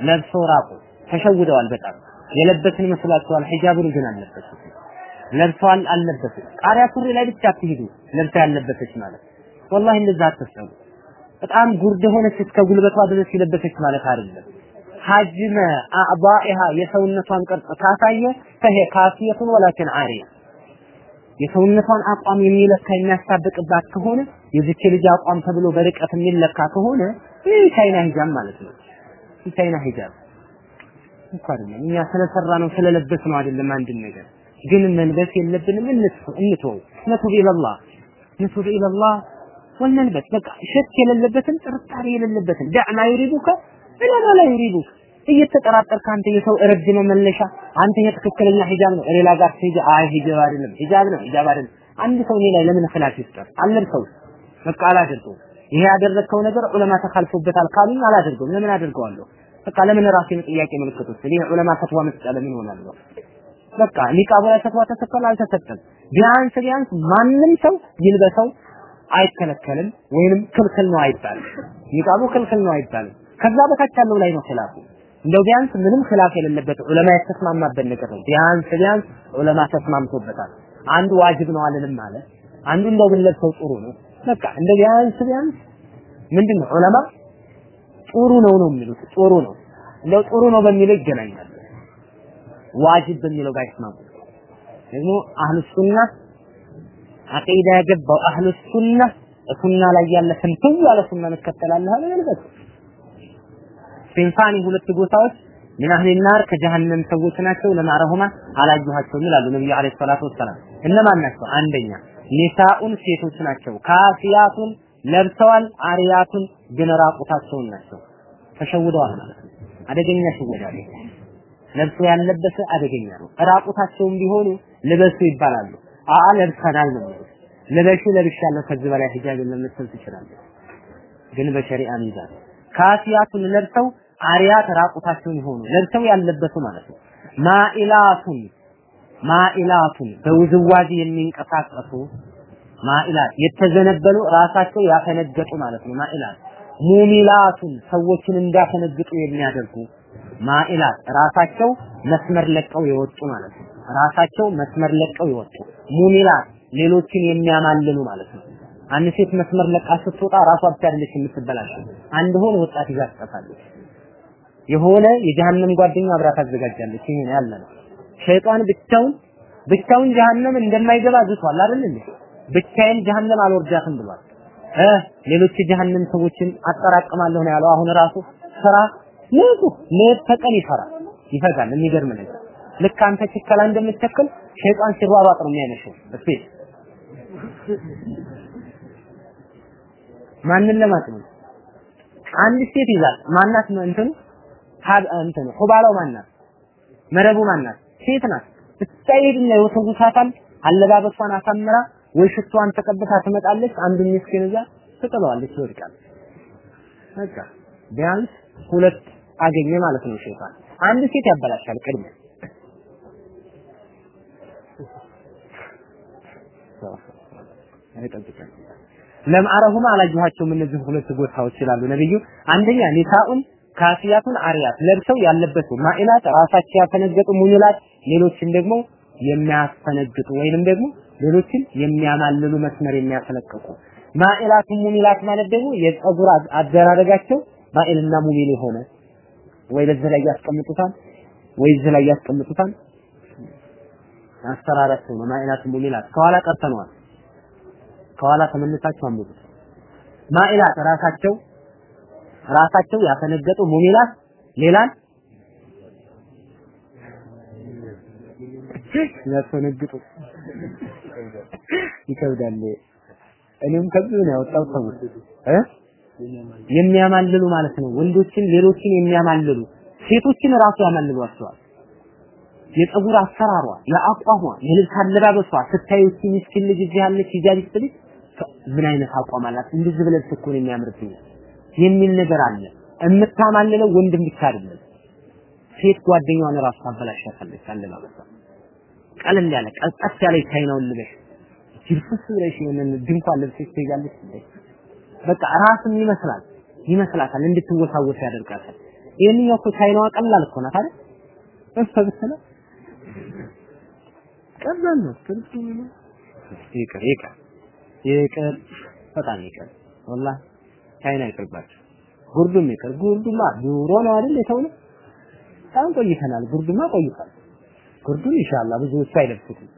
ለብሰው ራቁ ተሸውደዋል። በጣም የለበስን ይመስላቸዋል። ሂጃብን ግን አልለበሱም። ለብሰዋል፣ አልለበሱም። ቃሪያ ሱሪ ላይ ብቻ አትሂዱ። ለብሳ ያለበሰች ማለት ወላሂ እንደዛ አትሰቡ። በጣም ጉርድ ሆነች እስከ ጉልበቷ ድረስ የለበሰች ማለት አይደለም። ሐጅመ አዕባኢሃ የሰውነቷን ቅርጽ ካሳየ ፈሄ ካሲየቱን ወላኪን አሪያ የሰውነቷን አቋም የሚለካ የሚያሳብቅባት ከሆነ የዚች ልጅ አቋም ተብሎ በርቀት የሚለካ ከሆነ ይህ ቻይና ሂጃብ ማለት ነው። ይህ ቻይና ሂጃብ እኮ እኛ ስለሰራ ነው ስለለበስ ነው አይደለም። አንድን ነገር ግን መልበስ የለብንም። እንተው ነቱብ ኢለላህ ነቱብ ኢለላህ ወልነልበስ በቃ ሸክ የሌለበትን ጥርጣሬ የሌለበትን ዳዕማ ዩሪቡከ ኢላ ላ ዩሪቡክ እየተጠራጠርክ አንተ የሰው እረድ መመለሻ አንተ የትክክለኛ ሂጃብ ነው። ሌላ ጋር ሂጃ አይ ሂጃብ አይደለም ሂጃብ ነው ሂጃብ አይደለም። አንድ ሰው እኔ ላይ ለምን ኺላፍ ይፍጠር? አልለብሰው በቃ አላደርገው ይሄ ያደረግከው ነገር ዑለማ ተካልፎበታል ካሉኝ አላደርገውም። ለምን አደርገዋለሁ? በቃ ለምን ራሴን ጥያቄ ውስጥ እኔ ዑለማ ፈትዋ መስጫ ለምን ሆናለሁ? በቃ ኒቃቡ ላይ ፈትዋ ተሰጥቷል አልተሰጠም? ቢያንስ ቢያንስ ማንም ሰው ይልበሰው አይከለከልም ወይንም ክልክል ነው አይባልም። ኒቃቡ ክልክል ነው አይባልም። ከዛ በታች ያለው ላይ ነው ኺላፉ እንደው ቢያንስ ምንም ኺላፍ የሌለበት ዑለማ የተስማማበት ነገር ነው። ቢያንስ ቢያንስ ዑለማ ተስማምቶበታል። አንዱ ዋጅብ ነው አለንም አለ። አንዱ እንደው ብንለብሰው ጥሩ ነው። በቃ እንደ ቢያንስ ቢያንስ ምንድነው ዑለማ ጥሩ ነው ነው የሚሉት ጥሩ ነው። እንደው ጥሩ ነው በሚለው ይገናኛል። ዋጅብ በሚለው ባይስማሙ ደግሞ አህሉ ሱና አቂዳ የገባው አህሉ ሱና ሱና ላይ ያለ ፍንትው ያለ ሱና እንከተላለህ አለ ሲንፋኒ ሁለት ጎሳዎች ምን አህሊ ከጀሃነም ሰዎች ናቸው? ለማረሁማ አላየኋቸውም ይላሉ ነብዩ አለይሂ ሰላቱ ወሰላም። እነማን ናቸው? አንደኛ ኒሳኡን ሴቶች ናቸው። ካፊያቱን ለብሰዋል አሪያቱን ግን ራቁታቸውን ናቸው። ተሸውደዋል ማለት አደገኛ ሽወዳ ለብሶ ያለበሰ አደገኛ ነው። ራቁታቸውን ቢሆኑ ልበሱ ይባላሉ። አአ ለብሰናል ነው ልበሹ ለብሻለሁ ከዚህ በላይ ሂጃብ ለምትል ትችላለህ። ግን በሸሪዓ ሚዛን። ካሲያቱን ለብሰው አሪያት ራቁታቸውን የሆኑ ለብሰው ያለበሱ ማለት ነው። ማኢላቱን ማኢላቱን በውዝዋዜ የሚንቀሳቀሱ ማኢላት የተዘነበሉ ራሳቸው ያፈነገጡ ማለት ነው። ማኢላት ሙሚላቱን ሰዎችን እንዳፈነግጡ የሚያደርጉ ማኢላት ራሳቸው መስመር ለቀው የወጡ ማለት ነው። ራሳቸው መስመር ለቀው የወጡ ሙሚላት ሌሎችን የሚያማልሉ ማለት ነው። አንድ ሴት መስመር ለቃ ስትወጣ ራሷ ብቻ አይደለች የምትበላሸው። አንድ ሆነ ወጣት ይዛ ትጠፋለች። የሆነ የጀሃነም ጓደኛ አብራ ታዘጋጃለች። ይሄ ነው ያለ ነው። ሸይጣን ብቻውን ብቻውን ጀሃነም እንደማይገባ ዝቷል አይደል እንዴ? ብቻዬን ጀሃነም አልወርዳትም ብሏል። እ ሌሎች ጀሃነም ሰዎችን አጠራቅማለሁ ነው ያለው። አሁን ራሱ ስራ ንጹ ሌት ተቀን ይፈራል ይፈጋል። የሚገርም ነገር ልክ አንተ ችከላ እንደምትቸክል ሸይጣን ሲሯሯጥ ነው የሚያነሸው። እሺ ማንን ለማጥመም አንድ ሴት ይዛል። ማናት እንትኑ ሀብ እንትኑ ሁባላው ማናት? መረቡ ማናት? ሴት ናት። ብታይድና ይወሰውሳታል። አለባበሷን አሳምራ ወይ ሽቷን ተቀብታ ትመጣለች። አንዱን ምስኪን እዛ ትጥለዋለች፣ ይወድቃል። በቃ ቢያንስ ሁለት አገኘ ማለት ነው ሸይጣን። አንድ ሴት ያበላሻል ቅድሚያ አይጠብቀን ለምአረሁማ አላየኋቸውም እነዚህ ሁለት ጎሳዎች ይላሉ ነብዩ። አንደኛ ኒሳኡን ካፊያቱን አሪያት ለብሰው ያለበሱ ማኢላት ራሳቸው ያፈነገጡ ሙሚላት ሌሎችን ደግሞ የሚያስፈነግጡ ወይንም ደግሞ ሌሎችን የሚያማልሉ መስመር የሚያስለቅቁ ማኢላቱ ሙሚላት ማለት ደግሞ የፀጉር አደራረጋቸው ማኢልና ሙሚል የሆነ ወይ ለዚህ ላይ ያስቀምጡታል ወይ እዚህ ላይ ያስቀምጡታል። አሰራራቸው ነው ማኢላቱ ሙሚላት ከኋላ ቀርተነዋል። ከኋላ ተመልሳችሁ አንብቡት። ማኢላት ራሳቸው ራሳቸው ያፈነገጡ ሙሚላት ሌላን ያፈነግጡ ይከብዳል። እኔም ከዚህ ነው ያወጣው ሰው እ የሚያማልሉ ማለት ነው። ወንዶችን ሌሎችን የሚያማልሉ ሴቶችን ራሱ ያማልሏቸዋል። የፀጉር አሰራሯ፣ የአቋሟ፣ የልብስ አለባበሷ ስታዩ እስኪ ምስኪን ልጅ እዚህ ሂጃብ ምን አይነት አቋም አላት እንደዚህ ብለህ እኮ ነው የሚል ነገር አለ። የምታማልለው ወንድም ብቻ አይደለም፣ ሴት ጓደኛዋን ራሱ ታበላሻታለች። አለባበሷ ቀለል ያለ ቀልጠፍ ያለ ቻይናውን ልበሽ ጅርፍስ ብለሽ የምን ድንኳን ለብሰሽ ትሄጃለሽ። በቃ ራስም ይመስላል ይመስላታል እንድትወሳወስ ያደርጋታል። ይሄንኛው እኮ ቻይናዋ ቀላል እኮ ናት አይደል? እሷ ብትለ ቀላል ነው። ይቅር ይቅር ይቅር በጣም ይቅር ወላሂ ቻይና ይቅርባቸው። ጉርዱም ይቅር ጉርዱማ ዱሮ ነው አይደል የተውነው? በጣም ቆይተናል። ጉርዱማ ቆይቷል። ጉርዱን ኢንሻአላህ ብዙዎቹ አይለብሱትም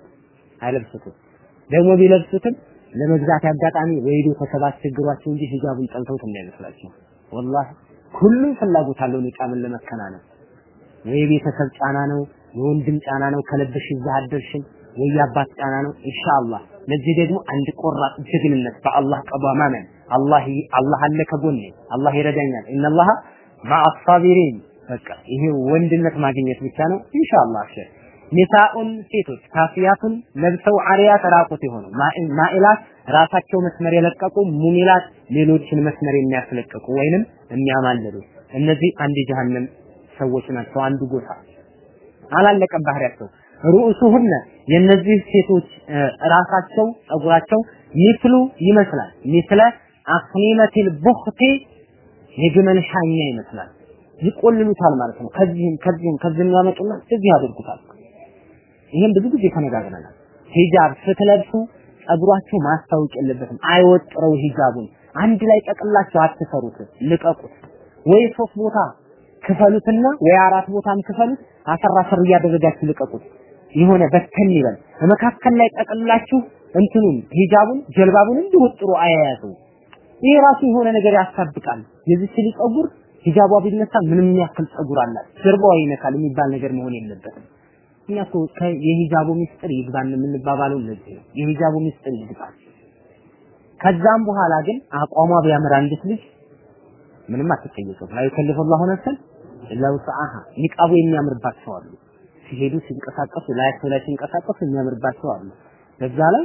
አይለብሱትም። ደግሞ ቢለብሱትም ለመግዛት አጋጣሚ ወይ ቤተሰብ አስቸግሯቸው እንጂ ሂጃቡን ጠልተውት እንዳይመስላቸው። ወላሂ ሁሉም ፍላጎት አለው ኒቃምን ለመከናነብ። ወይ ቤተሰብ ጫና ነው፣ የወንድም ጫና ነው፣ ከለበሽ እዛ አደርሽም ወይ የአባት ጫና ነው። ኢንሻአላህ። ለዚህ ደግሞ አንድ ቆራጥ ጀግንነት በአላህ ቀዷ ማመን። አላህ አላህ አለ ከጎኔ። አላህ ይረዳኛል። ኢነላህ ማዐ ሳቢሪን በቃ ይሄ ወንድነት ማግኘት ብቻ ነው። ኢንሻአላህ አብሽር ኒሳኡን ሴቶች ካፊያቱን ለብሰው አሪያት ራቁት የሆኑ ማኢላት ራሳቸው መስመር የለቀቁ ሙሚላት ሌሎችን መስመር የሚያስለቅቁ ወይንም የሚያማልሉ። እነዚህ አንድ ጀሃነም ሰዎች ናቸው። አንዱ ጎሳ አላለቀም ባህሪያቸው ሩኡሱሁነ የነዚህ ሴቶች ራሳቸው ጸጉራቸው ሚስሉ ይመስላል። ሚስለ አክኒመቲል ቡኽቲ የግመል ሻኛ ይመስላል። ይቆልሉታል ማለት ነው። ከዚህም ከዚህም ከዚህም ያመጡና እዚህ ያደርጉታል። ይሄን ብዙ ጊዜ ተነጋግረናል። ሂጃብ ስትለብሱ ጸጉራችሁ ማስታወቅ የለበትም። አይወጥረው ሂጃቡን። አንድ ላይ ጠቅላችሁ አትሰሩት ልቀቁት። ወይ ሶስት ቦታ ክፈሉትና ወይ አራት ቦታም ክፈሉት አሰራ ስር እያደረጋችሁ ልቀቁት የሆነ በተን ይበል በመካከል ላይ ጠቅላችሁ እንትኑን ሂጃቡን ጀልባቡን እንዲወጥሩ አያያዙ። ይሄ ራሱ የሆነ ነገር ያሳብቃል። የዚች ልጅ ጸጉር ሂጃቧ ቢነሳ ምንም ያክል ጸጉር አላት። ጀርባዋ ይነካል የሚባል ነገር መሆን የለበትም። እኛ እኮ የሂጃቡ ሚስጥር ይግባን የምንባባለው ለዚህ ነው። የሂጃቡ ሚስጥር ይግባል። ከዛም በኋላ ግን አቋሟ ቢያምር አንዲት ልጅ ምንም አትጠየቅም ላ ዩከልፍ ላሁ ነፍሰን ኢላ ውስዓሃ ኒቃቡ የሚያምርባቸው አሉ ሲሄዱ ሲንቀሳቀሱ ላያቸው ላይ ሲንቀሳቀሱ የሚያምርባቸው አሉ። በዛ ላይ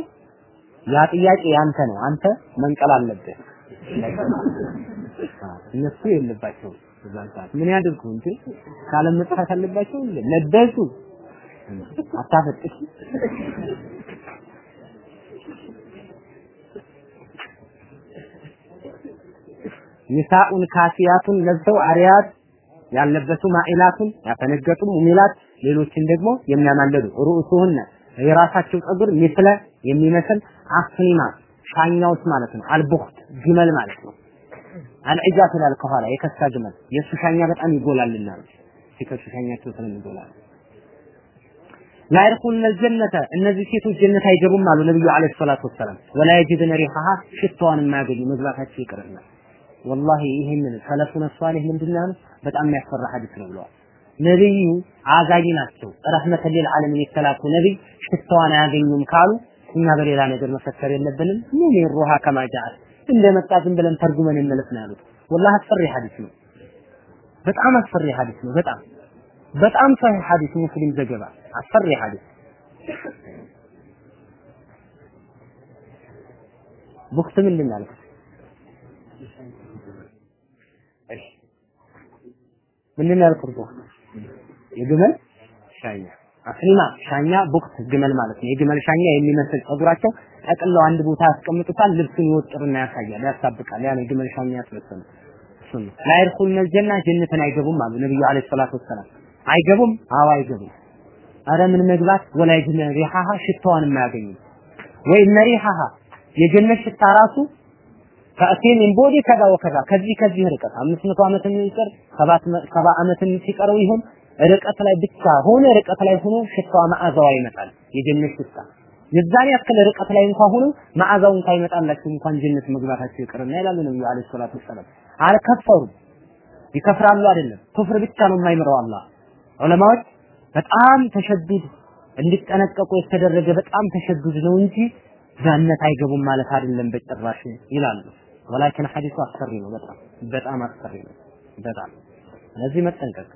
ያ ጥያቄ ያንተ ነው። አንተ መንቀል አለብህ። እነሱ የለባቸው በዛን ሰዓት። ምን ያድርጉ እንጂ ካለ መጥፋት አለባቸው ለበሱ አታፈጥሽ። ኒሳኡን ካፊያቱን ለብሰው አሪያት ያለበሱ ማኢላቱን ያፈነገጡ ሙሚላት ሌሎችን ደግሞ የሚያማለሉ ሩኡሱሁነ የራሳቸው ጸጉር ሚስለ የሚመስል አስኒማ ሻኛዎች ማለት ነው። አልቡኽት ግመል ማለት ነው። አልዒጃት ይላል ከኋላ የከሳ ግመል የእሱ ሻኛ በጣም ይጎላልና ሲከሱ ሻኛቸው ስለሚጎላል ላ የድኹልነ አልጀነተ እነዚህ ሴቶች ጀነት አይገቡም አሉ ነብዩ አለይሂ ሰላቱ ወሰላም ወላ የጅድነ ሪሐሃ ሽታዋን የማያገኙ መግባታቸው ይቅርና ወላሂ ይህንን ሰለፉነ ሷሊህ ምንድን? በጣም የሚያስፈራ ሐዲስ ነው ብለዋል። ነብዩ አዛኝ ናቸው፣ ረህመተን ሊል ዓለሚን የተላኩ ነብይ ሽታዋን አያገኙም ካሉ እኛ በሌላ ነገር መፈከር የለብንም። ምን ይሩሃ ከማጃአት እንደመጣ ዝም ብለን ተርጉመን እንመለስ ነው ያሉት። ወላሂ አስፈሪ ሐዲስ ነው። በጣም አስፈሪ ሐዲስ ነው። በጣም በጣም ሰሂህ ሐዲስ ሙስሊም ዘገባ አስፈሪ ሐዲስ بخت ምንድን? እሺ ምንድን ያልኩት? بخت የግመል ሻኛ أسنمة ሻኛ بخت ግመል ማለት ነው። የግመል ሻኛ የሚመስል ጸጉራቸው ጠቅለው አንድ ቦታ ያስቀምጡታል። ልብሱን ይወጥርና ያሳያል፣ ያሳብቃል። ያ የግመል ሻኛ ያስመሰሉ እሱ ነው። لا يدخلن الجنة ጀነትን አይገቡም አሉ ነብዩ عليه الصلاة والسلام። አይገቡም? አዎ አይገቡም። አረ ምን መግባት ولا يجدن ريحها ሽታዋን የማያገኙ ወይ እነ ሪሃሃ የጀነት ሽታ ራሱ ከእቴን ቦዲ ከዛ ወከዛ ከዚህ ከዚህ ርቀት አምስት መቶ ዓመትን ይቀር ሰባት ሰባ ዓመትን ሲቀረው ይሆን ርቀት ላይ ብቻ ሆነ ርቀት ላይ ሆኖ ሽታዋ መዓዛዋ ይመጣል። የጀነት ሽታ የዛን ያክል ርቀት ላይ እንኳን ሆኖ መዓዛው እንኳን ይመጣላችሁ እንኳን ጀነት መግባታቸው ይቅርና ይላሉ ነብዩ አለይሂ ሰላቱ ወሰላም። አልከፈሩም። ይከፍራሉ አይደለም፣ ኩፍር ብቻ ነው የማይምረው አላህ። ዑለማዎች በጣም ተሸዱድ እንዲጠነቀቁ የተደረገ በጣም ተሸዱድ ነው እንጂ ጀነት አይገቡም ማለት አይደለም በጭራሽ ይላሉ። ወላኪን ሐዲሱ አስፈሪ ነው። በጣም በጣም አስፈሪ ነው። በጣም ስለዚህ መጠንቀቅ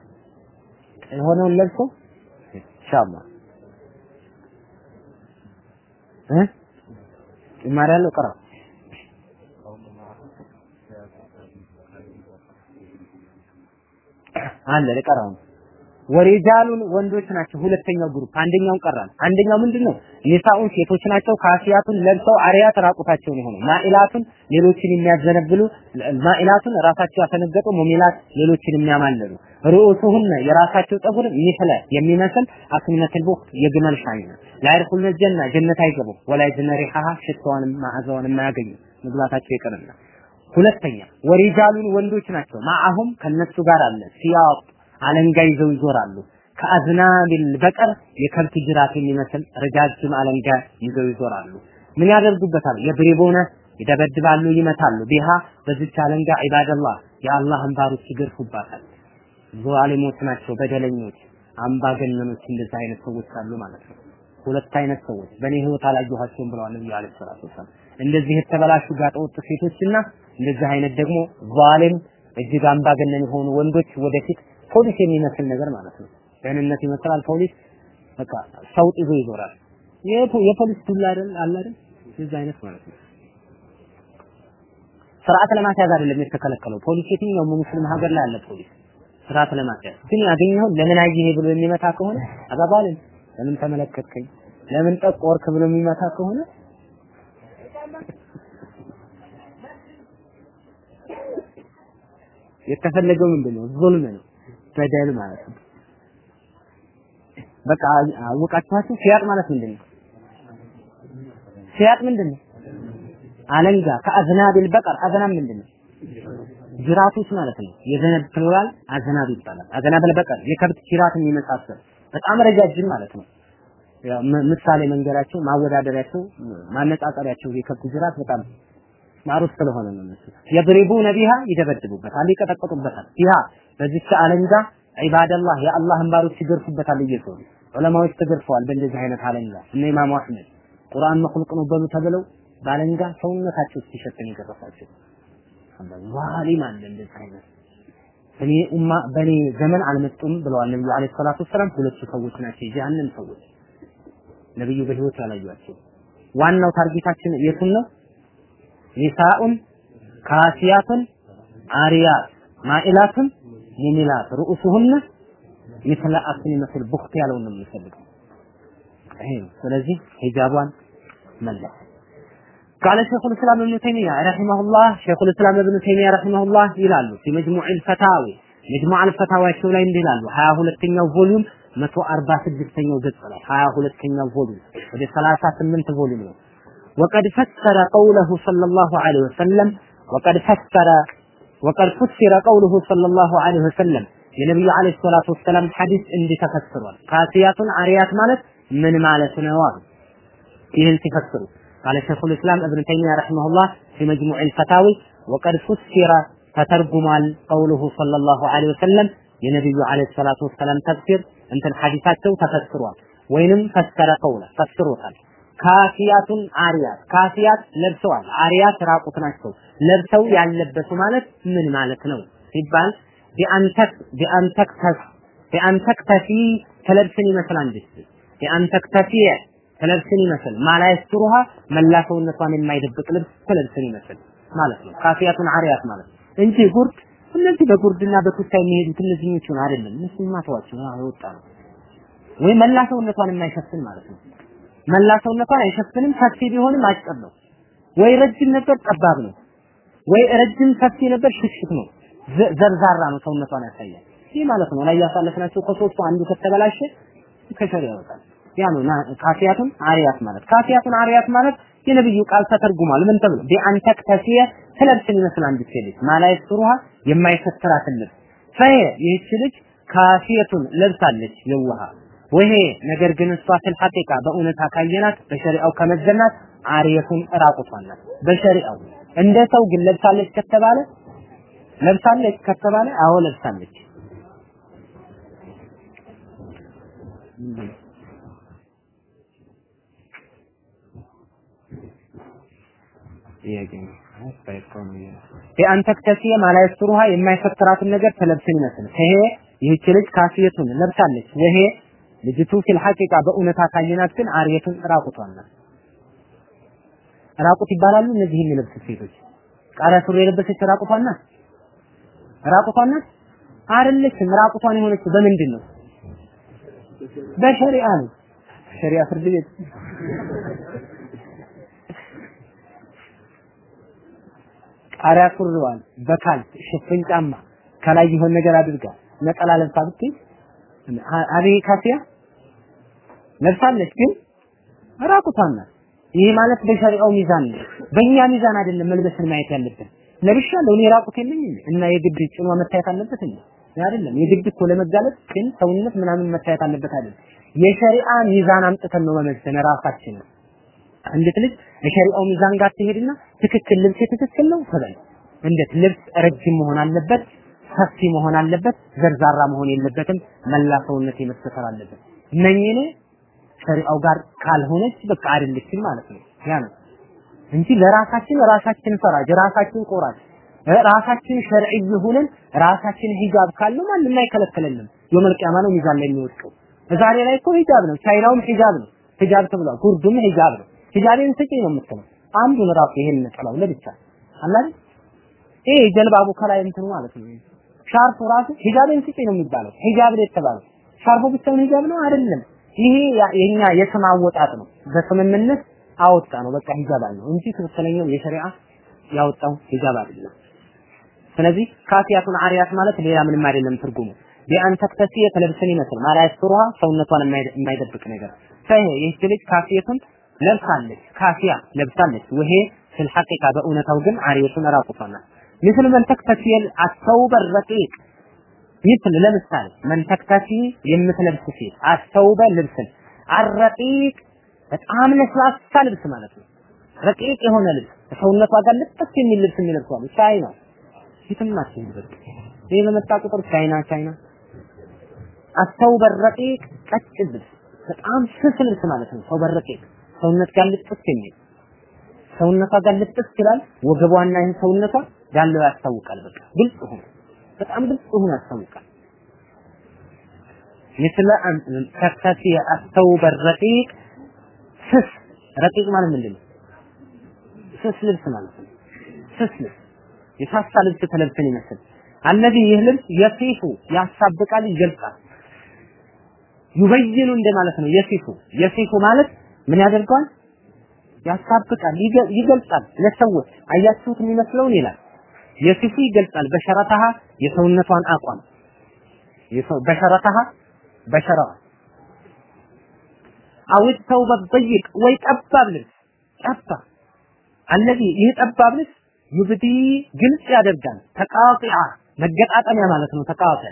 የሆነውን ለብሶ ኢንሻአላህ። እ? ጭማሪ ያለው ቀራ አለ ለቀራው ورجال ወንዶች ናቸው። ሁለተኛው group አንደኛውን ቀራል። አንደኛው ምንድነው? نساء ሴቶች ናቸው። كاسيات ለብሰው عاريات ራቁታቸውን የሆኑ مائلات ሌሎችን የሚያዘነብሉ مائلات ራሳቸው ያፈነገጡ مميلات ሌሎችን የሚያማልሉ رؤوسهن የራሳቸው ፀጉር مثل የሚመስል أسنمة البخت የግመል ሻኝ ነው። لا يدخلن الجنة ጀነት አይገቡም። ولا يجدن ريحها ሽታዋንም ማዕዛዋንም አያገኙም። መግባታቸው ይቀርና ሁለተኛ ወሪጃሉን ወንዶች ናቸው። ማአሁም ከነሱ ጋር አለ ሲያቅ አለንጋ ይዘው ይዞራሉ። ከአዝናቢል በቀር የከብት ጅራት የሚመስል ረጃጅም አለንጋ ይዘው ይዞራሉ። ምን ያደርጉበታል? የድሪቡነ ይደበድባሉ፣ ይመታሉ። ቢሃ በዚች አለንጋ ዒባደላህ የአላህን ባሮች ይገርፉባታል። ዛሊሞች ናቸው፣ በደለኞች፣ አምባገነኖች እንደዚህ አይነት ሰዎች አሉ ማለት ነው። ሁለት አይነት ሰዎች በእኔ ህይወት አላየኋቸውም ብለዋል ነብዩ አለይሂ ሰላቱ ወሰላም። እንደዚህ የተበላሹ ጋጠወጥ ሴቶችና እንደዚህ አይነት ደግሞ ዛሊም እጅግ አምባገነን የሆኑ ወንዶች ወደፊት ፖሊስ የሚመስል ነገር ማለት ነው። ደህንነት ይመስላል ፖሊስ በቃ ሰውጥ ይዞ ይዞራል። የፖሊስ ዱላ አይደል አለ አይደል? እንደዚህ አይነት ማለት ነው። ስርዓት ለማስያዝ አይደለም የተከለከለው። ፖሊስ የትኛውም ሙስሊም ሀገር ላይ አለ ፖሊስ ስርዓት ለማስያዝ ግን ያገኘው ለምን አየህ ብሎ የሚመታ ከሆነ አባባልን ለምን ተመለከትከኝ ለምን ጠቆርክ ብሎ የሚመታ ከሆነ የተፈለገው ምንድነው? ዙልም ነው፣ በደል ማለት ነው። በቃ አወቃችኋችሁ። ሲያጥ ማለት ምንድነው? ሲያጥ ምንድነው? አለንጋ ከአዝናቢል በቀር አዝናብ ምንድነው? ጅራቶች ማለት ነው። የዘነብ ፕሉራል አዝናብ ይባላል። አዝናብል በቀር የከብት ጅራት የሚመሳሰል በጣም ረጃጅም ማለት ነው። ምሳሌ መንገዳቸው ማወዳደሪያቸው ማነጻጸሪያቸው የከብት ጅራት በጣም ማሩፍ ስለሆነ ነው እነሱ የድሪቡነ ይደበድቡበታል፣ ይቀጠቅጡበታል። ቢሃ በዚች አለንጋ ዒባደላህ የአላህን ባሮች ይገርፉበታል እየሰሩ ዑለማዎች ተገርፈዋል በእንደዚህ አይነት አለንጋ እነ ኢማሙ አህመድ ቁርአን መክሉቅ ነው በሉ ተብለው በአለንጋ ሰውነታቸው ሲሸተን የገረፋቸው ዛሊም አለ እንደዚህ አይነት። እኔ ኡማ በእኔ ዘመን አልመጡም ብለዋል ነብዩ አለይሂ ሰላቱ ወሰላም። ሁለቱ ሰዎች ናቸው የጀሃነም ሰዎች። ነብዩ በህይወት ያላዩአቸው ዋናው ታርጌታችን የቱን ነው? ኒሳኡን ካሲያቱን አሪያት ማኢላቱን የሚላት ርዕሱሁነ ሚስለ አስል መስል ቡክት ያለውን ነው የሚፈልገው። ይሄ ስለዚህ ሂጃቧን መለስ قال شيخ الاسلام ابن تيميه رحمه الله شيخ الاسلام ابن تيميه رحمه الله ይላሉ في مجموع الفتاوي مجموع الفتاوي شو ላይ እንዲላሉ 22ኛው ቮሊዩም 146ኛው ገጽ ላይ 22ኛው ቮሊዩም ወደ 38 ቮሊዩም ነው وقد فسر قوله صلى الله عليه وسلم وقد فسر وقد فسر قوله صلى الله عليه وسلم የነብዩ አለይሂ ሰላቱ ወሰላም ሐዲስ እንዲህ ተፈስሯል። ካሲያቱን አሪያት ማለት ምን ማለት ነው አሉ። ይህን ሲፈስሩ قال شيخ الإسلام ابن تيمية رحمه الله في مجموع الفتاوي وقد فسر ተተርጉሟል ቀውሉሁ ሰለላሁ ዐለይሂ ወሰለም የነብዩ ዐለይሂ ሰላቱ ወሰላም ተፍሲር እንትን ሐዲሳቸው ተፈስሯል ወይንም ፈሰረ ቀውለ ፈስሮታል ካፊያቱን አሪያት ካፊያት ለብሰዋል አሪያት ራቁት ናቸው ለብሰው ያለበሱ ማለት ምን ማለት ነው ሲባል ቢአንተክ ቢአንተክተፍ ቢአንተክተፊ ተለብስን ይመስላል እንዴ ቢአንተክተፊ ተለብስን ይመስል ማላይስትሩሃ መላ ሰውነቷን የማይደብቅ ልብስ ተለብስን ይመስል ማለት ነው ካፊያቱን አሪያት ማለት ነው እንጂ ጉርድ እነዚህ በጉርድና በቱታ የሚሄዱት እነዚህኞቹን አይደለም። እነሱማ ተዋቸው የወጣ ነው። ወይ መላ የማይሸፍን ማለት ነው። መላ ሰውነቷን አይሸፍንም፣ ሰፊ ቢሆንም አጭር ነው። ወይ ረጅም ነበር ጠባብ ነው። ወይ ረጅም ሰፊ ነበር ሽሽት ነው። ዘርዛራ ነው፣ ሰውነቷን ያሳያል። ይህ ማለት ነው ላይ ያሳለፍናቸው ከሶስቱ አንዱ ከተበላሸ ከሸር ያወጣል። ያ ነው ካፊያቱን አሪያት ማለት ካፊያቱን አሪያት ማለት የነብዩ ቃል ተተርጉሟል። ምን ተብሎ ቢአንተክ ተሲየ ትለብስን ይመስል አንዲት ልጅ ማላይ ሱሩሃ የማይሰትራትን ልብስ ፈየ ይህች ልጅ ካፊየቱን ለብሳለች የውሃ ወሄ ነገር ግን እሷ ፍል ሐቂቃ በእውነታ ካየናት በሸሪዓው ከመዘናት አሪየቱን ራቁቷን ናት። በሸሪዓው እንደ ሰው ግን ለብሳለች ከተባለ ለብሳለች ከተባለ አዎ ለብሳለች። ቢአን ተክተሲየ ማላይስትሩሃ የማይፈትራትን ነገር ተለብስን ይመስል ይሄ ይህች ልጅ ካፊየቱን ለብሳለች። ይሄ ልጅቱ ፊል ሐቂቃ በእውነታ ካየናት ግን አርየቱን ራቁቷን ናት። ራቁት ይባላሉ እነዚህ የሚለብሱ ሴቶች። ቃሪያ ሱሪ የለበሰች ራቁቷን ናት። ራቁቷን ናት አይደለችም። ራቁቷን የሆነችው በምንድን ነው? በሸሪዓ ነው። ሸሪዓ ፍርድ ቤት ቃሪያ ሱሪዋን በካልት ሽፍን ጫማ ከላይ ይሆን ነገር አድርጋ ነጠላ ለብሳ ብትይ አቤ ካፊያ ለብሳለች፣ ግን ራቁቷን ይሄ ማለት በሸሪዓው ሚዛን ነው። በእኛ ሚዛን አይደለም መልበስን ማየት ያለብን። ለብሻለሁ እኔ ራቁት የለኝ እና የግድ ጭኗ መታየት አለበት እንዴ? አይደለም። የግድ እኮ ለመጋለጥ ግን ሰውነት ምናምን መታየት አለበት አይደለም። የሸሪዓ ሚዛን አምጥተን ነው መመዘን ራሳችንን እንዴት ልጅ የሸሪዓው ሚዛን ጋር ትሄድና ትክክል ልብስ ትክክል ነው ትበል። እንዴት ልብስ ረጅም መሆን አለበት፣ ሰፊ መሆን አለበት፣ ዘርዛራ መሆን የለበትም፣ መላ ሰውነት መስተተር አለበት። እነኚህ ሸሪዓው ጋር ካልሆነች በቃ አይደለችም ማለት ነው። ያ ነው እንጂ ለራሳችን ራሳችን ፈራጅ፣ ራሳችን ቆራጭ፣ ራሳችን ሸርዒ ሆነን ራሳችን ሂጃብ ካለው ማንም አይከለከለንም። የውመል ነው ሚዛን ላይ የሚወድቀው። ዛሬ ላይ እኮ ሂጃብ ነው፣ ቻይናውም ሂጃብ ነው፣ ሂጃብ ተብሏል። ጉርዱም ሂጃብ ነው። ሂጃቤን ስጪ ነው የምትለው። አንዱን ራሱ ይሄን ነጠላው ለብቻ አላል ይሄ ጀልባቡ ከላይ እንትኑ ማለት ነው። ሻርፉ ራሱ ሂጃቤን ስጪ ነው የሚባለው። ሂጃብ ነው የተባለው። ሻርፉ ብቻውን ሂጃብ ነው አይደለም። ይሄ የኛ የስም አወጣጥ ነው። በስምምነት አወጣ ነው በቃ ሂጃብ አለው እንጂ ትክክለኛው የሸሪዓ ያወጣው ሂጃብ አይደለም። ስለዚህ ካፊያቱን አሪያት ማለት ሌላ ምንም አይደለም ትርጉሙ። ቢአን ተክተሲ የተለብስን ይመስል ማላያስሩሃ ሰውነቷን የማይደብቅ ነገር። ፈይሄ ይህች ልጅ ካፊየቱን ለብሳለች ካፊያ ለብሳለች። ወሄ ፊል ሐቂቃ በእውነታው ግን አሪየቱን ራቁቷና ምስል መን ተክተሲ ረቂቅ ምስል ለምሳሌ መን ተክተሲ የምትለብስ ሴት አተውበ ልብስን አረቂቅ በጣም ለስላሳ ልብስ ማለት ነው። ረቂቅ የሆነ ልብስ ሰውነቷ ጋር ልጥፍ የሚል ልብስ የሚለብሱ አሉ። ቻይና ፊትም አትሄድበት። ይህ በመጣ ቁጥር ቻይና ቻይና አስተውበ ረቂቅ ቀጭን ልብስ በጣም ስስ ልብስ ማለት ነው። ሰው በረቂቅ ሰውነት ጋር ልጥፍ የሚል ሰውነቷ ጋር ልጥፍ ይላል። ወገቧና ይህን ሰውነቷ ያለው ያስታውቃል። በቃ ግልጽ ሆኖ በጣም ግልጽ ሆኖ ያስታውቃል። ምስለ ተከሲ አስተውበ ረቂቅ ስስ ረቂቅ ማለት ምንድን ነው? ስስ ልብስ ማለት ነው። ስስ ልብስ የሳሳ ልብስ ተለብሰን ይመስል አለዚህ ይህ ልብስ የሲፉ ያሳብቃል፣ ይገልጻል። ዩበይኑ እንደማለት ነው። የሲፉ የሲፉ ማለት ምን ያደርገዋል? ያሳብቃል፣ ይገልጻል። ለሰዎች አያችሁት የሚመስለውን ይላል የፊፉ ይገልጻል። በሸረታሃ የሰውነቷን አቋም በሸረታሃ በሸራዋ أو ثوب ضيق ወይ ጠባብ ልብስ ጠባብ الذي ይህ ጠባብ ልብስ يبدي ግልጽ ያደርጋል። تقاطيع መገጣጠሚያ ማለት ነው። تقاطيع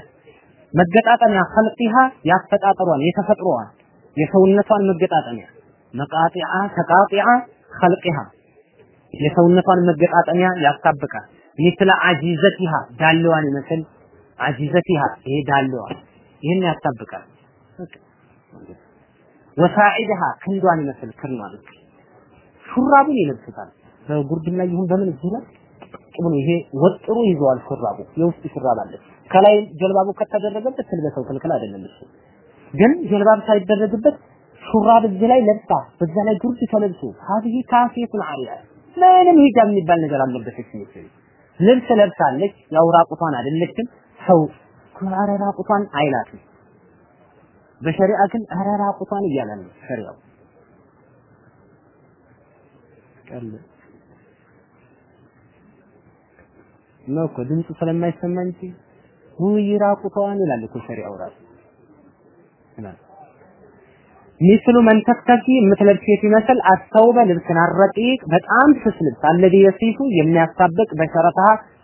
መገጣጠሚያ خلقها ያፈጣጠሯን የተፈጥሮዋን የሰውነቷን መገጣጠሚያ مقاطع تقاطيع خلقها የሰውነቷን መገጣጠሚያ ያሳብቃል። مثل عجيزتها ዳሌዋን ይመስል عجيزتها ይሄ ዳሌዋ ይህን ያስታብቃል። ወሳዒድሃ ክንዷን ይመስል ክርኗን ሹራቡን ይለብሱታል። በጉርድም ላይ ይሁን በምን እዚህ ላይ ይሄ ወጥሮ ይዘዋል። ሹራቡ የውስጥ ሹራብ አለ። ከላይ ጀልባቡ ከተደረገበት ትልበሰው ክልክል አይደለም እሱ ግን ጀልባብ ሳይደረግበት ሹራብ እዚህ ላይ ለብሳ በዛ ላይ ጉርድ ተለብሶ ሀዚህ ካፊየቱን አሪያ ምንም ሂጃብ የሚባል ነገር አለበሰች ይመስል ልብስ ለብሳለች። ያው ራቁቷን አይደለችም። ሰው ኧረ ራቁቷን አይላትም። በሸሪዓ ግን ኧረ ራቁቷን እያለ ነው ሸሪዓው። ነው እኮ ድምፁ ስለማይሰማ እንጂ ውይ ራቁቷን ይላል እኮ ሸሪዓው ራሱ ይላል። ሚስሉ መንተክተኪ የምትለብስ ሴት ይመስል አስተውበ ልብስን አረቂቅ በጣም ስስ ልብስ የሲፉ የሚያሳብቅ በሸረታ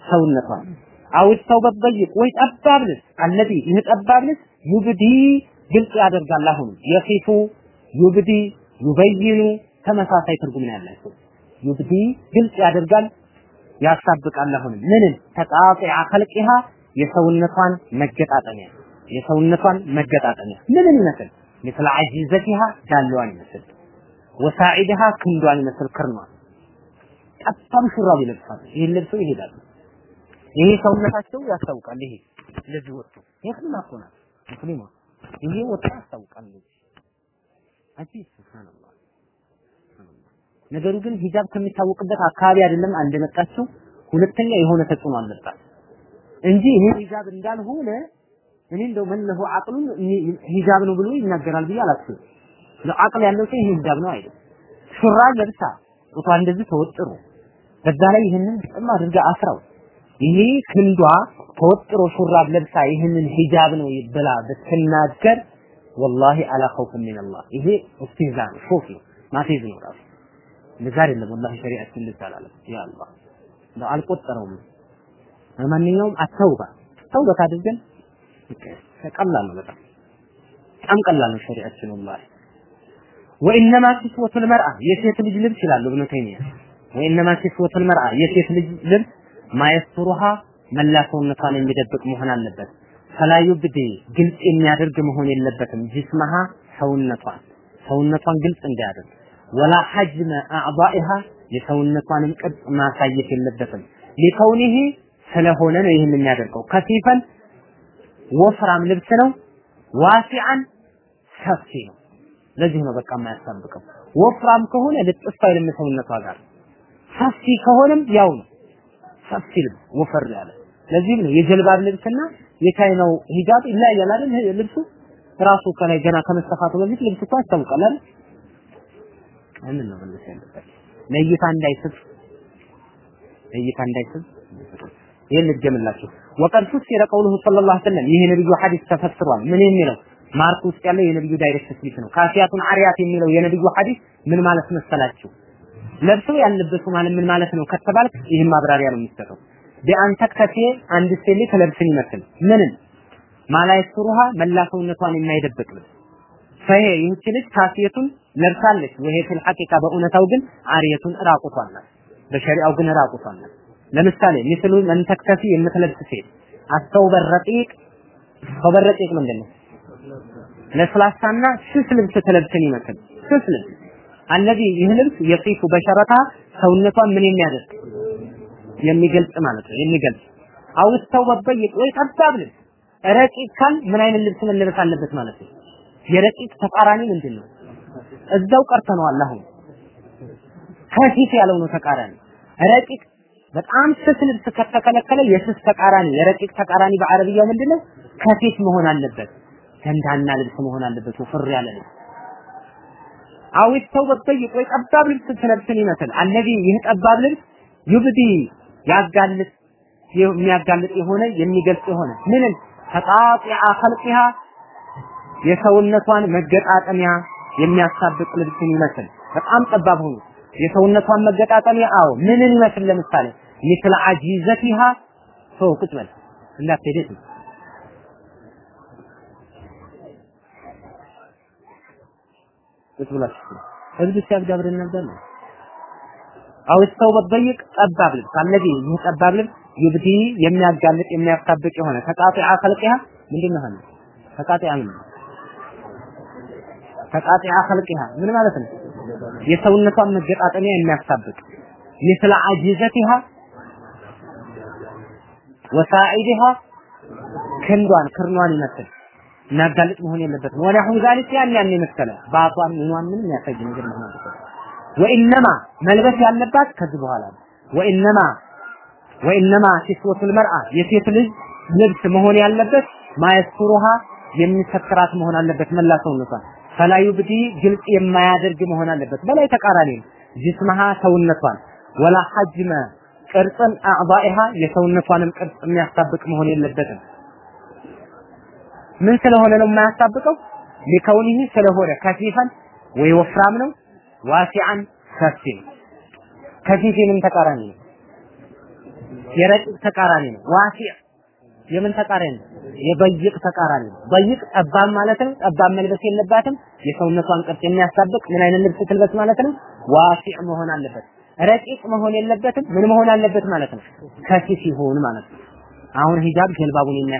ሰውነቷን أو ثوب ضيق ወይ ጠባብ ልብስ الذي ይህ ጠባብ ልብስ يبدي ግልጽ ያደርጋል። አሁን يصف يبدي يبين ተመሳሳይ ትርጉም ነው ያላቸው። يبدي ግልጽ ያደርጋል ያሳብቃል። አሁንም ምንን تقاطيع خلقها የሰውነቷን መገጣጠሚያ የሰውነቷን መገጣጠሚያ ምንን ይመስል مثل عجيزتها ዳለዋን ይመስል ወሳዒድሃ ክንዷን ይመስል ክርኗን ጠባብ ሹራብ ይለብሳሉ። ይሄን ለብሰው ይሄዳሉ። ይሄ ሰውነታቸው ያስታውቃል። ይሄ እንደዚህ ወጥቶ ይሄን ማቆና ሙስሊማ ይሄ ወጥቶ ያስታውቃል። አጂብ ሱብሃንአላህ ነገሩ ግን ሂጃብ ከሚታወቅበት አካባቢ አይደለም አንድ መጣችው፣ ሁለተኛ የሆነ ተጽዕኖ አለባት እንጂ ይሄ ሂጃብ እንዳልሆነ እኔ እንደው መለሁ አቅሉን ሂጃብ ነው ብሎ ይናገራል ብዬ አላስብም። ለአቅል ያለው ሰው ሂጃብ ነው አይደል? ሹራብ ለብሳ ጡቷ እንደዚህ ተወጥሮ በዛ ላይ ይህንን ጥም አድርጋ አስራው ይሄ ክንዷ ተወጥሮ ሹራብ ለብሳ ይህንን ሂጃብ ነው ብላ ብትናገር ወላሂ አላ ኸውፍ ሚነላህ ይሄ እስትህዛ ነው፣ ሾፍ ነው፣ ማፌዝ ነው ራሱ እንደዛ አይደለም። ወላሂ ሸሪዓችን እንደዛ አላለም። ያ አላህ አልቆጠረውም። ለማንኛውም አተውባ ተውበት አድርገን ቀላል ነው በጣም በጣም ቀላል ነው ሸሪዓችን ወላሂ። ወኢነማ ኪስወቱል መርአ የሴት ልጅ ልብስ ይላሉ ኢብኑ ተይሚያ። ወኢነማ ኪስወቱል መርአ የሴት ልጅ ልብስ ማየስሩሃ መላ ሰውነቷን የሚደብቅ መሆን አለበት። ፈላዩ ብዴ ግልጽ የሚያደርግ መሆን የለበትም ጅስመሃ ሰውነቷን ሰውነቷን ግልጽ እንዲያደርግ። ወላ ሐጅመ አዕዳኢሃ የሰውነቷንም ቅርጽ ማሳየት የለበትም። ሊከውኒህ ስለሆነ ነው ይህን የሚያደርገው። ከሲፈን ወፍራም ልብስ ነው። ዋሲዓን ሰፊ ነው። ለዚህ ነው በቃ የማያሳብቀው ወፍራም ከሆነ ልጥፍ አይልም ሰውነቷ ጋር። ሰፊ ከሆነም ያው ነው። ሰፊ ልብስ ወፈር ያለ። ለዚህም ነው የጀልባብ ልብስና የቻይናው ሂጃብ ይለያያል አይደል? ልብሱ ራሱ ከላይ ገና ከመሰፋቱ በፊት ልብስ እኮ ያስታውቃል አይደል? ያንን ነው መልስ ያለበት? ለእይታ እንዳይስብ ለእይታ እንዳይስብ። ይሄን ልትጀምላችሁ ወቀድ ፉሲረ ቀውሉሁ ሰለላሁ ዐለይሂ ወሰለም ይሄ ነብዩ ሐዲስ ተፈስሯል። ምን የሚለው? ማርክ ውስጥ ያለው የነብዩ ዳይሬክት ስፒች ነው። ካፊያቱን አሪያት የሚለው የነብዩ ሐዲስ ምን ማለት መሰላችሁ? ለብሰው ያልለበሱ ማለት ምን ማለት ነው ከተባልክ ይህም ማብራሪያ ነው የሚሰጠው። ቢአን ተክተቴ አንድ ሴት ተለብስን ይመስል ምንን? ማላይስሩሃ መላ ሰውነቷን የማይደብቅ ልብስ ፈሄ ይህች ልጅ ካፊየቱን ለብሳለች። ወሄ ፊል ሐቂቃ በእውነታው ግን አሪየቱን ራቁቷን ናት በሸሪዓው ግን ራቁቷን ናት ለምሳሌ ምስሉ መን ተክተፊ የምትለብስ ሴት አስተውበ ረቂቅ። ረቂቅ ምንድን ነው ለስላሳና ስስ ልብስ ተለብስን ይመስል ስስ ልብስ። አለዚ ይህ ልብስ የፊፉ በሸረታ ሰውነቷን ምን የሚያደርግ? የሚገልጽ ማለት ነው የሚገልጽ። አውስተው በበይቅ ወይ ጠባብ ልብስ። ረቂቅ ካል ምን አይነት ልብስ መለበስ አለበት ማለት ነው? የረቂቅ ተቃራኒ ምንድን ነው እዛው ቀርተነዋል አሁን። ከፊት ያለው ነው ተቃራኒ። ረቂቅ በጣም ስስ ልብስ ከተከለከለ የስስ ተቃራኒ የረቂቅ ተቃራኒ በአረብያው ምንድነው? ከፊት መሆን አለበት። ደንዳና ልብስ መሆን አለበት። ወፍር ያለ ልብስ አዊተው በጠይቅ ወይ ጠባብ ልብስ ትለብስን ይመስል አለዚ ይህ ጠባብ ልብስ ዩብዲ ያጋልጥ የሚያጋልጥ የሆነ የሚገልጽ የሆነ ምንን? ተቃጢዐ ኸልቂሃ የሰውነቷን መገጣጠሚያ የሚያሳብቅ ልብስን ይመስል። በጣም ጠባብ ሆኖ የሰውነቷን መገጣጠሚያ አዎ ምንን ይመስል? ለምሳሌ ምስለ አጂዘቲሃ ሰው ቁጭ በል እንዳትሄድ ቁጭ ብላችሁ እብድ ሲያብዳብረን ነበር ነው አው ስተውበ በይቅ ጠባብ ልብስ አለዚ ይህ ጠባብ ልብስ ይብዲ የሚያጋልጥ የሚያስታብቅ የሆነ ተቃጢዓ ኸልቂሃ ምንድን ነው ሀል ተቃጢዓ ምን ተቃጢዓ ኸልቂሃ ምን ማለት ነው የሰውነቷን መገጣጠሚያ የሚያስታብቅ ምስለ አጂዘቲሃ ወሳዒድሃ ክንዷን ክርኗን ይመስል የሚያጋልጥ መሆን የለበትም። ወነሑ ዛሊክ ያን ያን የመሰለ ባቷን ምኗን ምንም ያሳይ ነገር መሆን አለበት። ወኢነማ መልበስ ያለባት ከዚህ በኋላ ወኢነማ ወኢነማ ሲስወቱል መርአ የሴት ልጅ ልብስ መሆን ያለበት ማየስሩሃ የሚሰትራት መሆን አለበት መላ ሰውነቷን ፈላዩ ብዲ ግልጽ የማያደርግ መሆን አለበት። በላይ ተቃራኒ ነው። ጅስመሃ ሰውነቷን ወላ ሐጅመ ቅርጽን አዕባኢሃ የሰውነቷንም ቅርጽ የሚያስታብቅ መሆን የለበትም። ምን ስለሆነ ነው የማያስታብቀው? ሊከውኒህ ስለሆነ ከፊፈን ወይ ወፍራም ነው፣ ዋሲዓን ሰፊ ነው። ከፊፍ የምን ተቃራኒ ነው? የረቂቅ ተቃራኒ ነው። ዋሲዕ የምን ተቃራኒ ነው? የበይቅ ተቃራኒ ነው። በይቅ ጠባብ ማለት ነው። ጠባብ መልበስ የለባትም። የሰውነቷን ቅርጽ የሚያስታብቅ ምን አይነት ልብስ ትልበስ ማለት ነው? ዋሲዕ መሆን አለበት። ረቂቅ መሆን የለበትም። ምን መሆን አለበት ማለት ነው? ከፊፍ ይሆን ማለት ነው። አሁን ሂጃብ ጀልባቡን